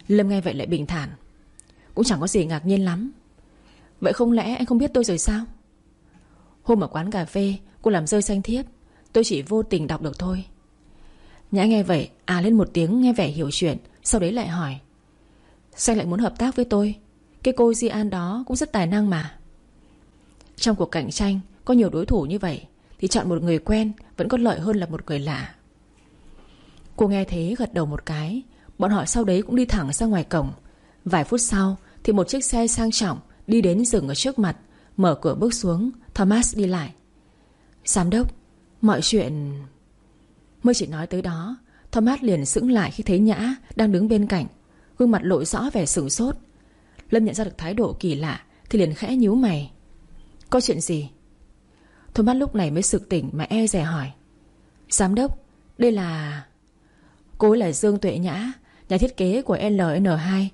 Lâm nghe vậy lại bình thản. Cũng chẳng có gì ngạc nhiên lắm. Vậy không lẽ anh không biết tôi rồi sao? Hôm ở quán cà phê, Cô làm rơi xanh thiếp. Tôi chỉ vô tình đọc được thôi. Nhã nghe vậy à lên một tiếng nghe vẻ hiểu chuyện, Sau đấy lại hỏi. Xanh lại muốn hợp tác với tôi? Cái cô Di An đó cũng rất tài năng mà. Trong cuộc cạnh tranh, Có nhiều đối thủ như vậy, Thì chọn một người quen Vẫn có lợi hơn là một người lạ. Cô nghe thế gật đầu một cái. Bọn họ sau đấy cũng đi thẳng ra ngoài cổng. Vài phút sau, Thì một chiếc xe sang trọng Đi đến dừng ở trước mặt, Mở cửa bước xuống, Thomas đi lại. Giám đốc, Mọi chuyện... Mới chỉ nói tới đó, Thomas liền sững lại khi thấy Nhã Đang đứng bên cạnh, Gương mặt lộ rõ vẻ sửng sốt. Lâm nhận ra được thái độ kỳ lạ, Thì liền khẽ nhíu mày. Có chuyện gì? Thomas lúc này mới sực tỉnh mà e rè hỏi. Giám đốc, Đây là Cô ấy là Dương Tuệ Nhã, Nhà thiết kế của LN2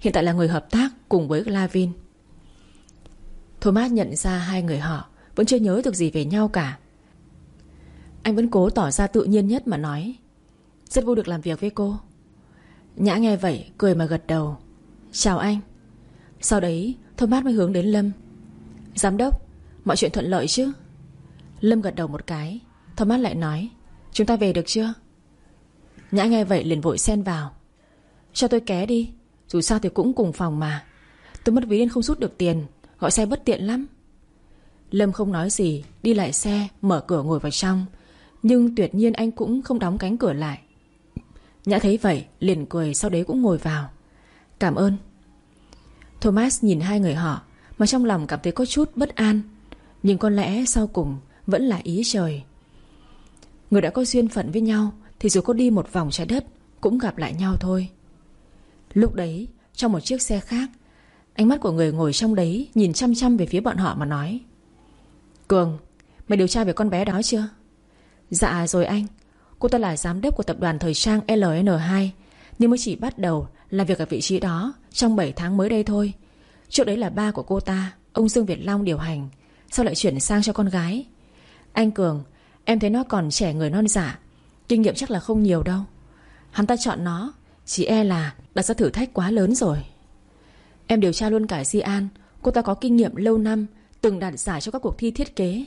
Hiện tại là người hợp tác cùng với Lavin Thomas nhận ra hai người họ, Vẫn chưa nhớ được gì về nhau cả. Anh vẫn cố tỏ ra tự nhiên nhất mà nói, Rất vui được làm việc với cô. Nhã nghe vậy, cười mà gật đầu. Chào anh. Sau đấy, Thomas mới hướng đến Lâm. Giám đốc, Mọi chuyện thuận lợi chứ? Lâm gật đầu một cái, Thomas lại nói, Chúng ta về được chưa? Nhã nghe vậy liền vội xen vào. Cho tôi ké đi, Dù sao thì cũng cùng phòng mà. Tôi mất ví nên không rút được tiền. Gọi xe bất tiện lắm. Lâm không nói gì, Đi lại xe, Mở cửa ngồi vào trong. Nhưng tuyệt nhiên anh cũng không đóng cánh cửa lại. Nhã thấy vậy, liền cười, Sau đấy cũng ngồi vào. Cảm ơn. Thomas nhìn hai người họ, Mà trong lòng cảm thấy có chút bất an. Nhưng có lẽ sau cùng Vẫn là ý trời. Người đã có duyên phận với nhau, Thì dù có đi một vòng trái đất, Cũng gặp lại nhau thôi. Lúc đấy, trong một chiếc xe khác Ánh mắt của người ngồi trong đấy Nhìn chăm chăm về phía bọn họ mà nói. Cường, Mày điều tra về con bé đó chưa? Dạ rồi anh. Cô ta là giám đốc của tập đoàn thời trang LN2 Nhưng mới chỉ bắt đầu Làm việc ở vị trí đó Trong 7 tháng mới đây thôi. Trước đấy là ba của cô ta, Ông Dương Việt Long điều hành, sau lại chuyển sang cho con gái. Anh Cường, Em thấy nó còn trẻ người non giả Kinh nghiệm chắc là không nhiều đâu. Hắn ta chọn nó, Chỉ e là đặt ra thử thách quá lớn rồi. Em điều tra luôn cả Di An Cô ta có kinh nghiệm lâu năm, Từng đạt giải cho các cuộc thi thiết kế.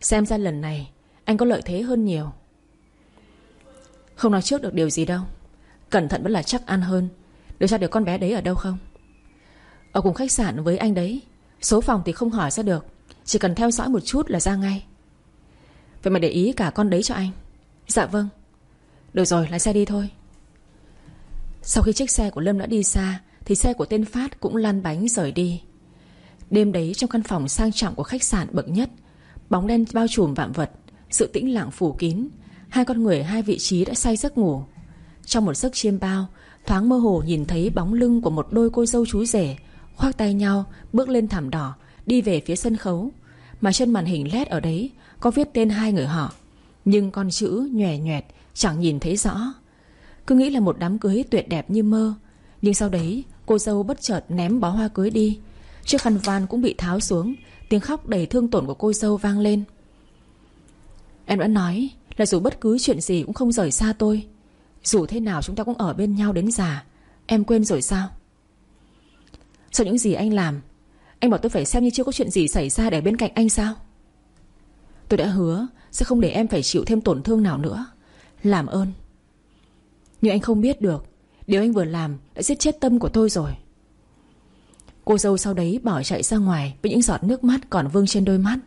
Xem ra lần này, Anh có lợi thế hơn nhiều. Không nói trước được điều gì đâu. Cẩn thận vẫn là chắc ăn hơn. Điều tra được con bé đấy ở đâu không? Ở cùng khách sạn với anh đấy, Số phòng thì không hỏi ra được. Chỉ cần theo dõi một chút là ra ngay. Vậy mà để ý cả con đấy cho anh. Dạ vâng. Được rồi, lái xe đi thôi. Sau khi chiếc xe của Lâm đã đi xa thì xe của tên Phát cũng lăn bánh rời đi. Đêm đấy trong căn phòng sang trọng của khách sạn bậc nhất, Bóng đen bao trùm vạn vật, Sự tĩnh lặng phủ kín, Hai con người hai vị trí đã say giấc ngủ. Trong một giấc chiêm bao, Thoáng mơ hồ nhìn thấy bóng lưng của một đôi cô dâu chú rể Khoác tay nhau Bước lên thảm đỏ, Đi về phía sân khấu. Mà trên màn hình led ở đấy Có viết tên hai người họ, Nhưng con chữ nhòe nhòe Chẳng nhìn thấy rõ. Cứ nghĩ là một đám cưới tuyệt đẹp như mơ, Nhưng sau đấy cô dâu bất chợt ném bó hoa cưới đi. Chiếc khăn van cũng bị tháo xuống, Tiếng khóc đầy thương tổn của cô dâu vang lên. Em đã nói Là dù bất cứ chuyện gì cũng không rời xa tôi. Dù thế nào chúng ta cũng ở bên nhau đến già. Em quên rồi sao? Sau những gì anh làm, Anh bảo tôi phải xem như chưa có chuyện gì xảy ra Để bên cạnh anh sao? Tôi đã hứa Sẽ không để em phải chịu thêm tổn thương nào nữa. Làm ơn. Nhưng anh không biết được Điều anh vừa làm đã giết chết tâm của tôi rồi. Cô dâu sau đấy bỏ chạy ra ngoài Với những giọt nước mắt còn vương trên đôi mắt.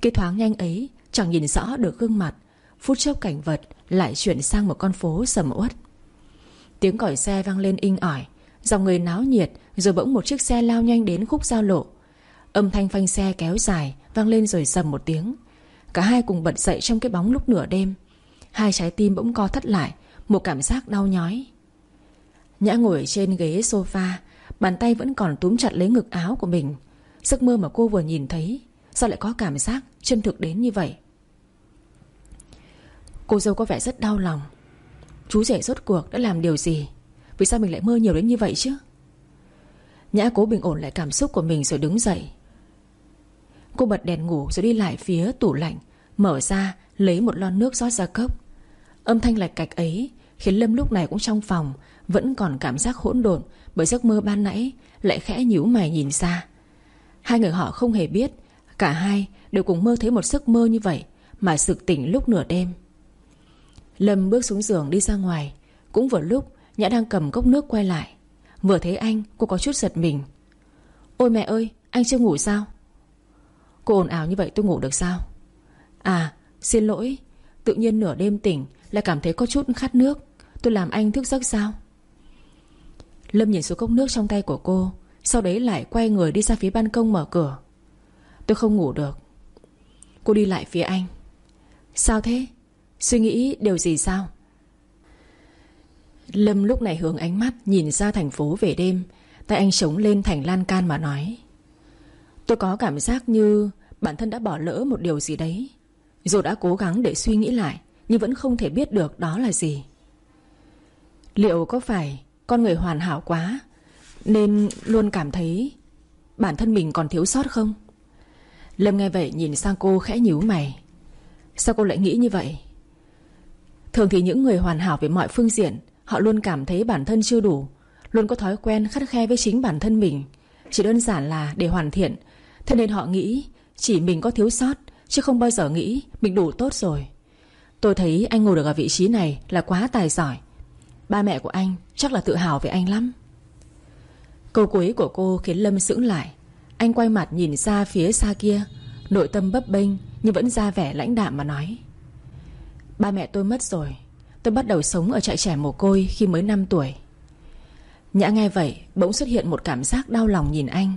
Cái thoáng nhanh ấy Chẳng nhìn rõ được gương mặt. Phút chốc cảnh vật lại chuyển sang một con phố sầm uất. Tiếng còi xe vang lên inh ỏi. Dòng người náo nhiệt Rồi bỗng một chiếc xe lao nhanh đến khúc giao lộ. Âm thanh phanh xe kéo dài Vang lên rồi sầm một tiếng. Cả hai cùng bật dậy trong cái bóng lúc nửa đêm. Hai trái tim bỗng co thắt lại, Một cảm giác đau nhói. Nhã ngồi trên ghế sofa, Bàn tay vẫn còn túm chặt lấy ngực áo của mình. Giấc mơ mà cô vừa nhìn thấy, Sao lại có cảm giác chân thực đến như vậy? Cô dâu có vẻ rất đau lòng. Chú rể rốt cuộc đã làm điều gì? Vì sao mình lại mơ nhiều đến như vậy chứ? Nhã cố bình ổn lại cảm xúc của mình rồi đứng dậy. Cô bật đèn ngủ rồi đi lại phía tủ lạnh, Mở ra, lấy một lon nước rót ra cốc. Âm thanh lạch cạch ấy Khiến Lâm lúc này cũng trong phòng vẫn còn cảm giác hỗn độn Bởi giấc mơ ban nãy, Lại khẽ nhíu mày nhìn xa. Hai người họ không hề biết, Cả hai đều cùng mơ thấy một giấc mơ như vậy Mà sực tỉnh lúc nửa đêm. Lâm bước xuống giường đi ra ngoài, Cũng vừa lúc Nhã đang cầm cốc nước quay lại. Vừa thấy anh, cô có chút giật mình. Ôi mẹ ơi, anh chưa ngủ sao? Cô ồn ào như vậy tôi ngủ được sao? À xin lỗi, Tự nhiên nửa đêm tỉnh Lại cảm thấy có chút khát nước. Tôi làm anh thức giấc sao? Lâm nhìn xuống cốc nước trong tay của cô, Sau đấy lại quay người đi ra phía ban công mở cửa. Tôi không ngủ được. Cô đi lại phía anh. Sao thế? Suy nghĩ điều gì sao? Lâm lúc này hướng ánh mắt Nhìn ra thành phố về đêm, Tay anh chống lên thành lan can mà nói. Tôi có cảm giác như Bản thân đã bỏ lỡ một điều gì đấy. Dù đã cố gắng để suy nghĩ lại, Nhưng vẫn không thể biết được đó là gì. Liệu có phải con người hoàn hảo quá, Nên luôn cảm thấy Bản thân mình còn thiếu sót không? Lâm nghe vậy nhìn sang cô khẽ nhíu mày. Sao cô lại nghĩ như vậy? Thường thì những người hoàn hảo về mọi phương diện, Họ luôn cảm thấy bản thân chưa đủ, Luôn có thói quen khắt khe với chính bản thân mình. Chỉ đơn giản là để hoàn thiện, Thế nên họ nghĩ Chỉ mình có thiếu sót, Chứ không bao giờ nghĩ mình đủ tốt rồi. Tôi thấy anh ngồi được ở vị trí này Là quá tài giỏi. Ba mẹ của anh chắc là tự hào về anh lắm. Câu cuối của cô khiến Lâm sững lại. Anh quay mặt nhìn ra phía xa kia, Nội tâm bấp bênh Nhưng vẫn ra vẻ lãnh đạm mà nói. Ba mẹ tôi mất rồi, Tôi bắt đầu sống ở trại trẻ mồ côi khi mới 5 tuổi. Nhã nghe vậy, Bỗng xuất hiện một cảm giác đau lòng nhìn anh.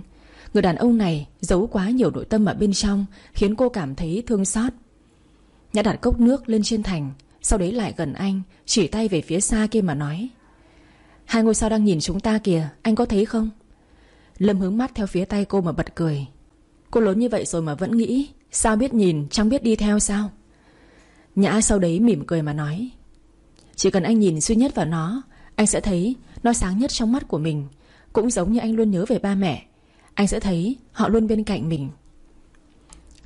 Người đàn ông này giấu quá nhiều nội tâm ở bên trong, Khiến cô cảm thấy thương xót. Nhã đặt cốc nước lên trên thành sau đấy lại gần anh, Chỉ tay về phía xa kia mà nói. Hai ngôi sao đang nhìn chúng ta kìa, Anh có thấy không? Lâm hướng mắt theo phía tay cô mà bật cười. Cô lớn như vậy rồi mà vẫn nghĩ, Sao biết nhìn, chẳng biết đi theo sao? Nhã sau đấy mỉm cười mà nói. Chỉ cần anh nhìn duy nhất vào nó, Anh sẽ thấy nó sáng nhất trong mắt của mình. Cũng giống như anh luôn nhớ về ba mẹ, Anh sẽ thấy họ luôn bên cạnh mình.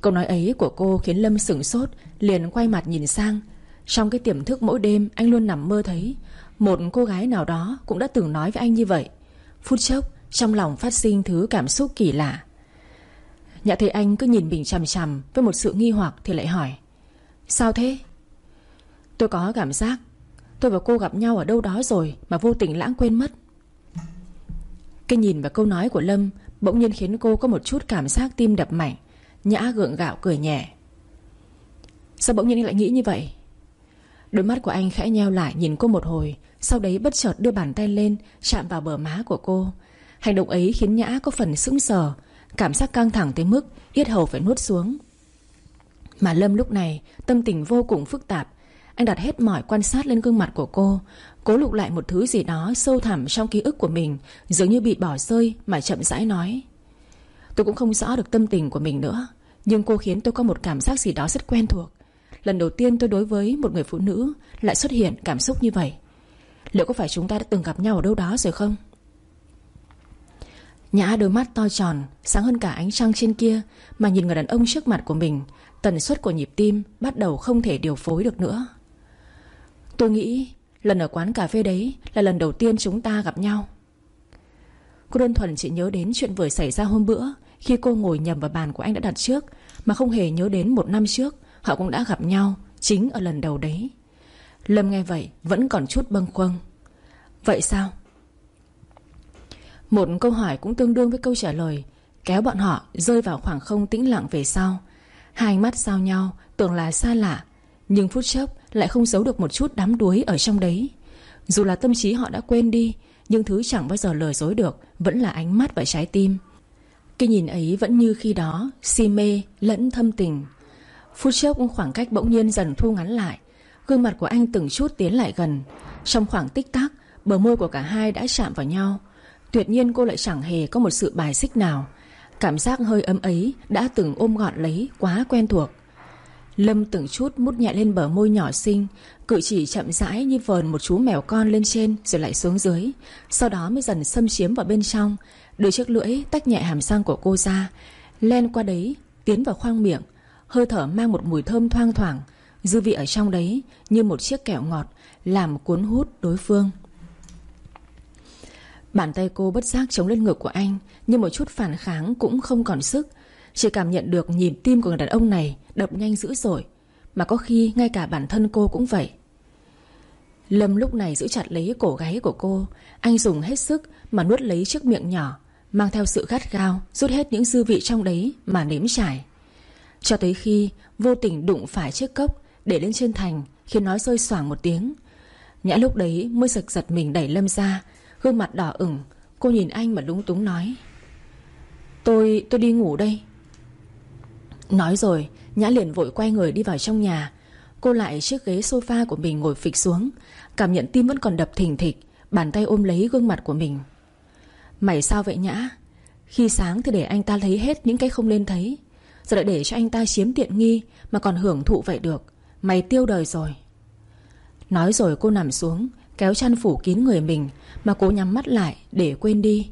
Câu nói ấy của cô khiến Lâm sửng sốt, Liền quay mặt nhìn sang trong cái tiềm thức mỗi đêm, anh luôn nằm mơ thấy, Một cô gái nào đó cũng đã từng nói với anh như vậy. Phút chốc, Trong lòng phát sinh thứ cảm xúc kỳ lạ. Nhã thấy anh cứ nhìn mình chằm chằm Với một sự nghi hoặc thì lại hỏi, Sao thế? Tôi có cảm giác Tôi và cô gặp nhau ở đâu đó rồi Mà vô tình lãng quên mất. Cái nhìn và câu nói của Lâm Bỗng nhiên khiến cô có một chút cảm giác tim đập mạnh, Nhã gượng gạo cười nhẹ. Sao bỗng nhiên anh lại nghĩ như vậy? Đôi mắt của anh khẽ nheo lại nhìn cô một hồi, Sau đấy bất chợt đưa bàn tay lên, Chạm vào bờ má của cô. Hành động ấy khiến Nhã có phần sững sờ, Cảm giác căng thẳng tới mức Yết hầu phải nuốt xuống. Mà Lâm lúc này, tâm tình vô cùng phức tạp. Anh đặt hết mọi quan sát lên gương mặt của cô, Cố lục lại một thứ gì đó Sâu thẳm trong ký ức của mình, Dường như bị bỏ rơi mà chậm rãi nói. Tôi cũng không rõ được tâm tình của mình nữa, Nhưng cô khiến tôi có một cảm giác gì đó rất quen thuộc. Lần đầu tiên tôi đối với một người phụ nữ Lại xuất hiện cảm xúc như vậy. Liệu có phải chúng ta đã từng gặp nhau ở đâu đó rồi không? Nhã đôi mắt to tròn, Sáng hơn cả ánh trăng trên kia, Mà nhìn người đàn ông trước mặt của mình, Tần suất của nhịp tim bắt đầu không thể điều phối được nữa. Tôi nghĩ Lần ở quán cà phê đấy Là lần đầu tiên chúng ta gặp nhau. Cô đơn thuần chỉ nhớ đến chuyện vừa xảy ra hôm bữa Khi cô ngồi nhầm vào bàn của anh đã đặt trước, Mà không hề nhớ đến một năm trước. Họ cũng đã gặp nhau, Chính ở lần đầu đấy. Lâm nghe vậy, vẫn còn chút bâng khuâng. Vậy sao? Một câu hỏi cũng tương đương với câu trả lời, Kéo bọn họ rơi vào khoảng không tĩnh lặng về sau. Hai mắt giao nhau, Tưởng là xa lạ, Nhưng phút chốc lại không giấu được một chút đám đuối ở trong đấy. Dù là tâm trí họ đã quên đi, Nhưng thứ chẳng bao giờ lừa dối được, Vẫn là ánh mắt và trái tim. Cái nhìn ấy vẫn như khi đó, Si mê lẫn thâm tình. Phút chốc, khoảng cách bỗng nhiên dần thu ngắn lại. Gương mặt của anh từng chút tiến lại gần. Trong khoảng tích tắc, Bờ môi của cả hai đã chạm vào nhau. Tuyệt nhiên cô lại chẳng hề có một sự bài xích nào. Cảm giác hơi ấm ấy Đã từng ôm gọn lấy, quá quen thuộc. Lâm từng chút mút nhẹ lên bờ môi nhỏ xinh Cự chỉ chậm rãi như vờn một chú mèo con lên trên Rồi lại xuống dưới. Sau đó mới dần xâm chiếm vào bên trong, Đưa chiếc lưỡi tách nhẹ hàm răng của cô ra, Len qua đấy, Tiến vào khoang miệng. Hơi thở mang một mùi thơm thoang thoảng, Dư vị ở trong đấy Như một chiếc kẹo ngọt Làm cuốn hút đối phương. Bàn tay cô bất giác chống lên ngực của anh, Nhưng một chút phản kháng cũng không còn sức. Chỉ cảm nhận được nhịp tim của người đàn ông này Đập nhanh dữ dội, Mà có khi ngay cả bản thân cô cũng vậy. Lâm lúc này giữ chặt lấy cổ gáy của cô, Anh dùng hết sức mà nuốt lấy chiếc miệng nhỏ, Mang theo sự gắt gao, Rút hết những dư vị trong đấy mà nếm trải. Cho tới khi vô tình đụng phải chiếc cốc Để lên trên thành Khiến nó rơi xoảng một tiếng. Nhã lúc đấy mới giật giật mình đẩy Lâm ra Gương mặt đỏ ửng Cô nhìn anh mà lúng túng nói. Tôi, tôi đi ngủ đây. Nói rồi Nhã liền vội quay người đi vào trong nhà. Cô lại chiếc ghế sofa của mình ngồi phịch xuống Cảm nhận tim vẫn còn đập thình thịch Bàn tay ôm lấy gương mặt của mình. Mày sao vậy Nhã? Khi sáng thì để anh ta thấy hết những cái không nên thấy. Giờ lại để cho anh ta chiếm tiện nghi Mà còn hưởng thụ vậy được. Mày tiêu đời rồi. Nói rồi cô nằm xuống, Kéo chăn phủ kín người mình Mà cố nhắm mắt lại để quên đi.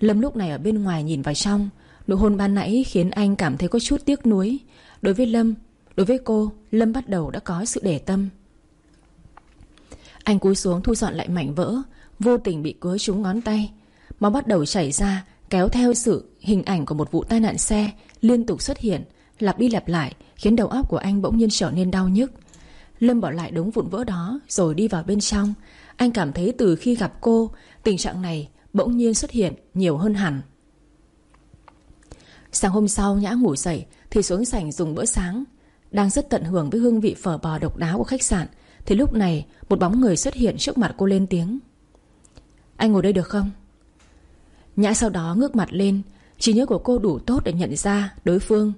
Lâm lúc này ở bên ngoài nhìn vào trong, Nụ hôn ban nãy khiến anh cảm thấy có chút tiếc nuối. Đối với Lâm, Đối với cô, Lâm bắt đầu đã có sự để tâm. Anh cúi xuống thu dọn lại mảnh vỡ, Vô tình bị cứa trúng ngón tay. Máu bắt đầu chảy ra, Kéo theo sự hình ảnh của một vụ tai nạn xe Liên tục xuất hiện, Lặp đi lặp lại, Khiến đầu óc của anh bỗng nhiên trở nên đau nhức. Lâm bỏ lại đống vụn vỡ đó, Rồi đi vào bên trong. Anh cảm thấy từ khi gặp cô, Tình trạng này bỗng nhiên xuất hiện nhiều hơn hẳn. Sáng hôm sau Nhã ngủ dậy Thì xuống sảnh dùng bữa sáng. Đang rất tận hưởng với hương vị phở bò độc đáo của khách sạn, Thì lúc này Một bóng người xuất hiện trước mặt cô lên tiếng. Anh ngồi đây được không? Nhã sau đó ngước mặt lên Trí nhớ của cô đủ tốt để nhận ra đối phương.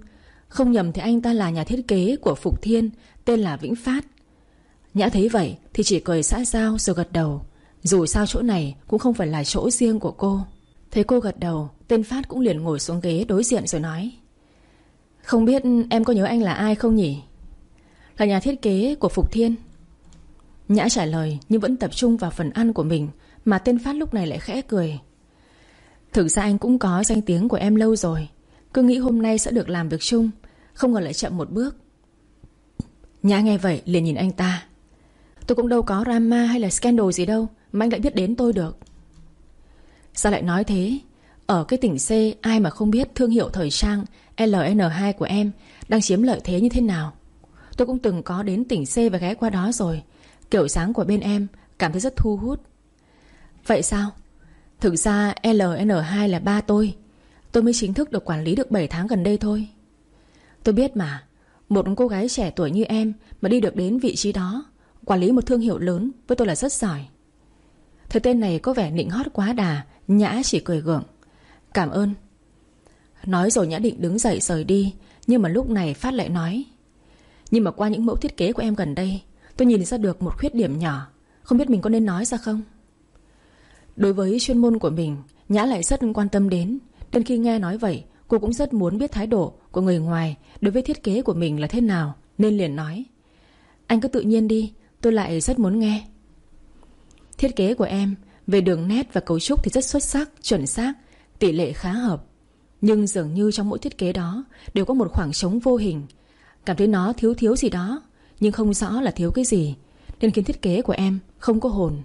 Không nhầm thì anh ta là nhà thiết kế của Phục Thiên, Tên là Vĩnh Phát. Nhã thấy vậy thì chỉ cười xã giao rồi gật đầu. Dù sao chỗ này cũng không phải là chỗ riêng của cô. Thấy cô gật đầu, Tên Phát cũng liền ngồi xuống ghế đối diện rồi nói, Không biết em có nhớ anh là ai không nhỉ? Là nhà thiết kế của Phục Thiên. Nhã trả lời Nhưng vẫn tập trung vào phần ăn của mình, Mà tên Phát lúc này lại khẽ cười. Thực ra anh cũng có danh tiếng của em lâu rồi. Cứ nghĩ hôm nay sẽ được làm việc chung, Không ngờ lại chậm một bước. Nhã nghe vậy liền nhìn anh ta. Tôi cũng đâu có drama hay là scandal gì đâu, Mà anh lại biết đến tôi được. Sao lại nói thế? Ở cái tỉnh C, ai mà không biết thương hiệu thời trang LN2 của em Đang chiếm lợi thế như thế nào. Tôi cũng từng có đến tỉnh C và ghé qua đó rồi. Kiểu dáng của bên em Cảm thấy rất thu hút. Vậy sao? Thực ra LN2 là ba tôi. Tôi mới chính thức được quản lý được 7 tháng gần đây thôi. Tôi biết mà, Một cô gái trẻ tuổi như em Mà đi được đến vị trí đó, Quản lý một thương hiệu lớn với tôi là rất giỏi. Thế tên này có vẻ nịnh hót quá đà, Nhã chỉ cười gượng. Cảm ơn. Nói rồi Nhã định đứng dậy rời đi, Nhưng mà lúc này Phát lại nói. Nhưng mà qua những mẫu thiết kế của em gần đây, Tôi nhìn ra được một khuyết điểm nhỏ. Không biết mình có nên nói ra không? Đối với chuyên môn của mình, Nhã lại rất quan tâm đến. Nên khi nghe nói vậy, Cô cũng rất muốn biết thái độ của người ngoài Đối với thiết kế của mình là thế nào, Nên liền nói, Anh cứ tự nhiên đi, Tôi lại rất muốn nghe. Thiết kế của em Về đường nét và cấu trúc thì rất xuất sắc, Chuẩn xác, Tỷ lệ khá hợp. Nhưng dường như trong mỗi thiết kế đó Đều có một khoảng trống vô hình. Cảm thấy nó thiếu thiếu gì đó, Nhưng không rõ là thiếu cái gì, Nên khiến thiết kế của em không có hồn.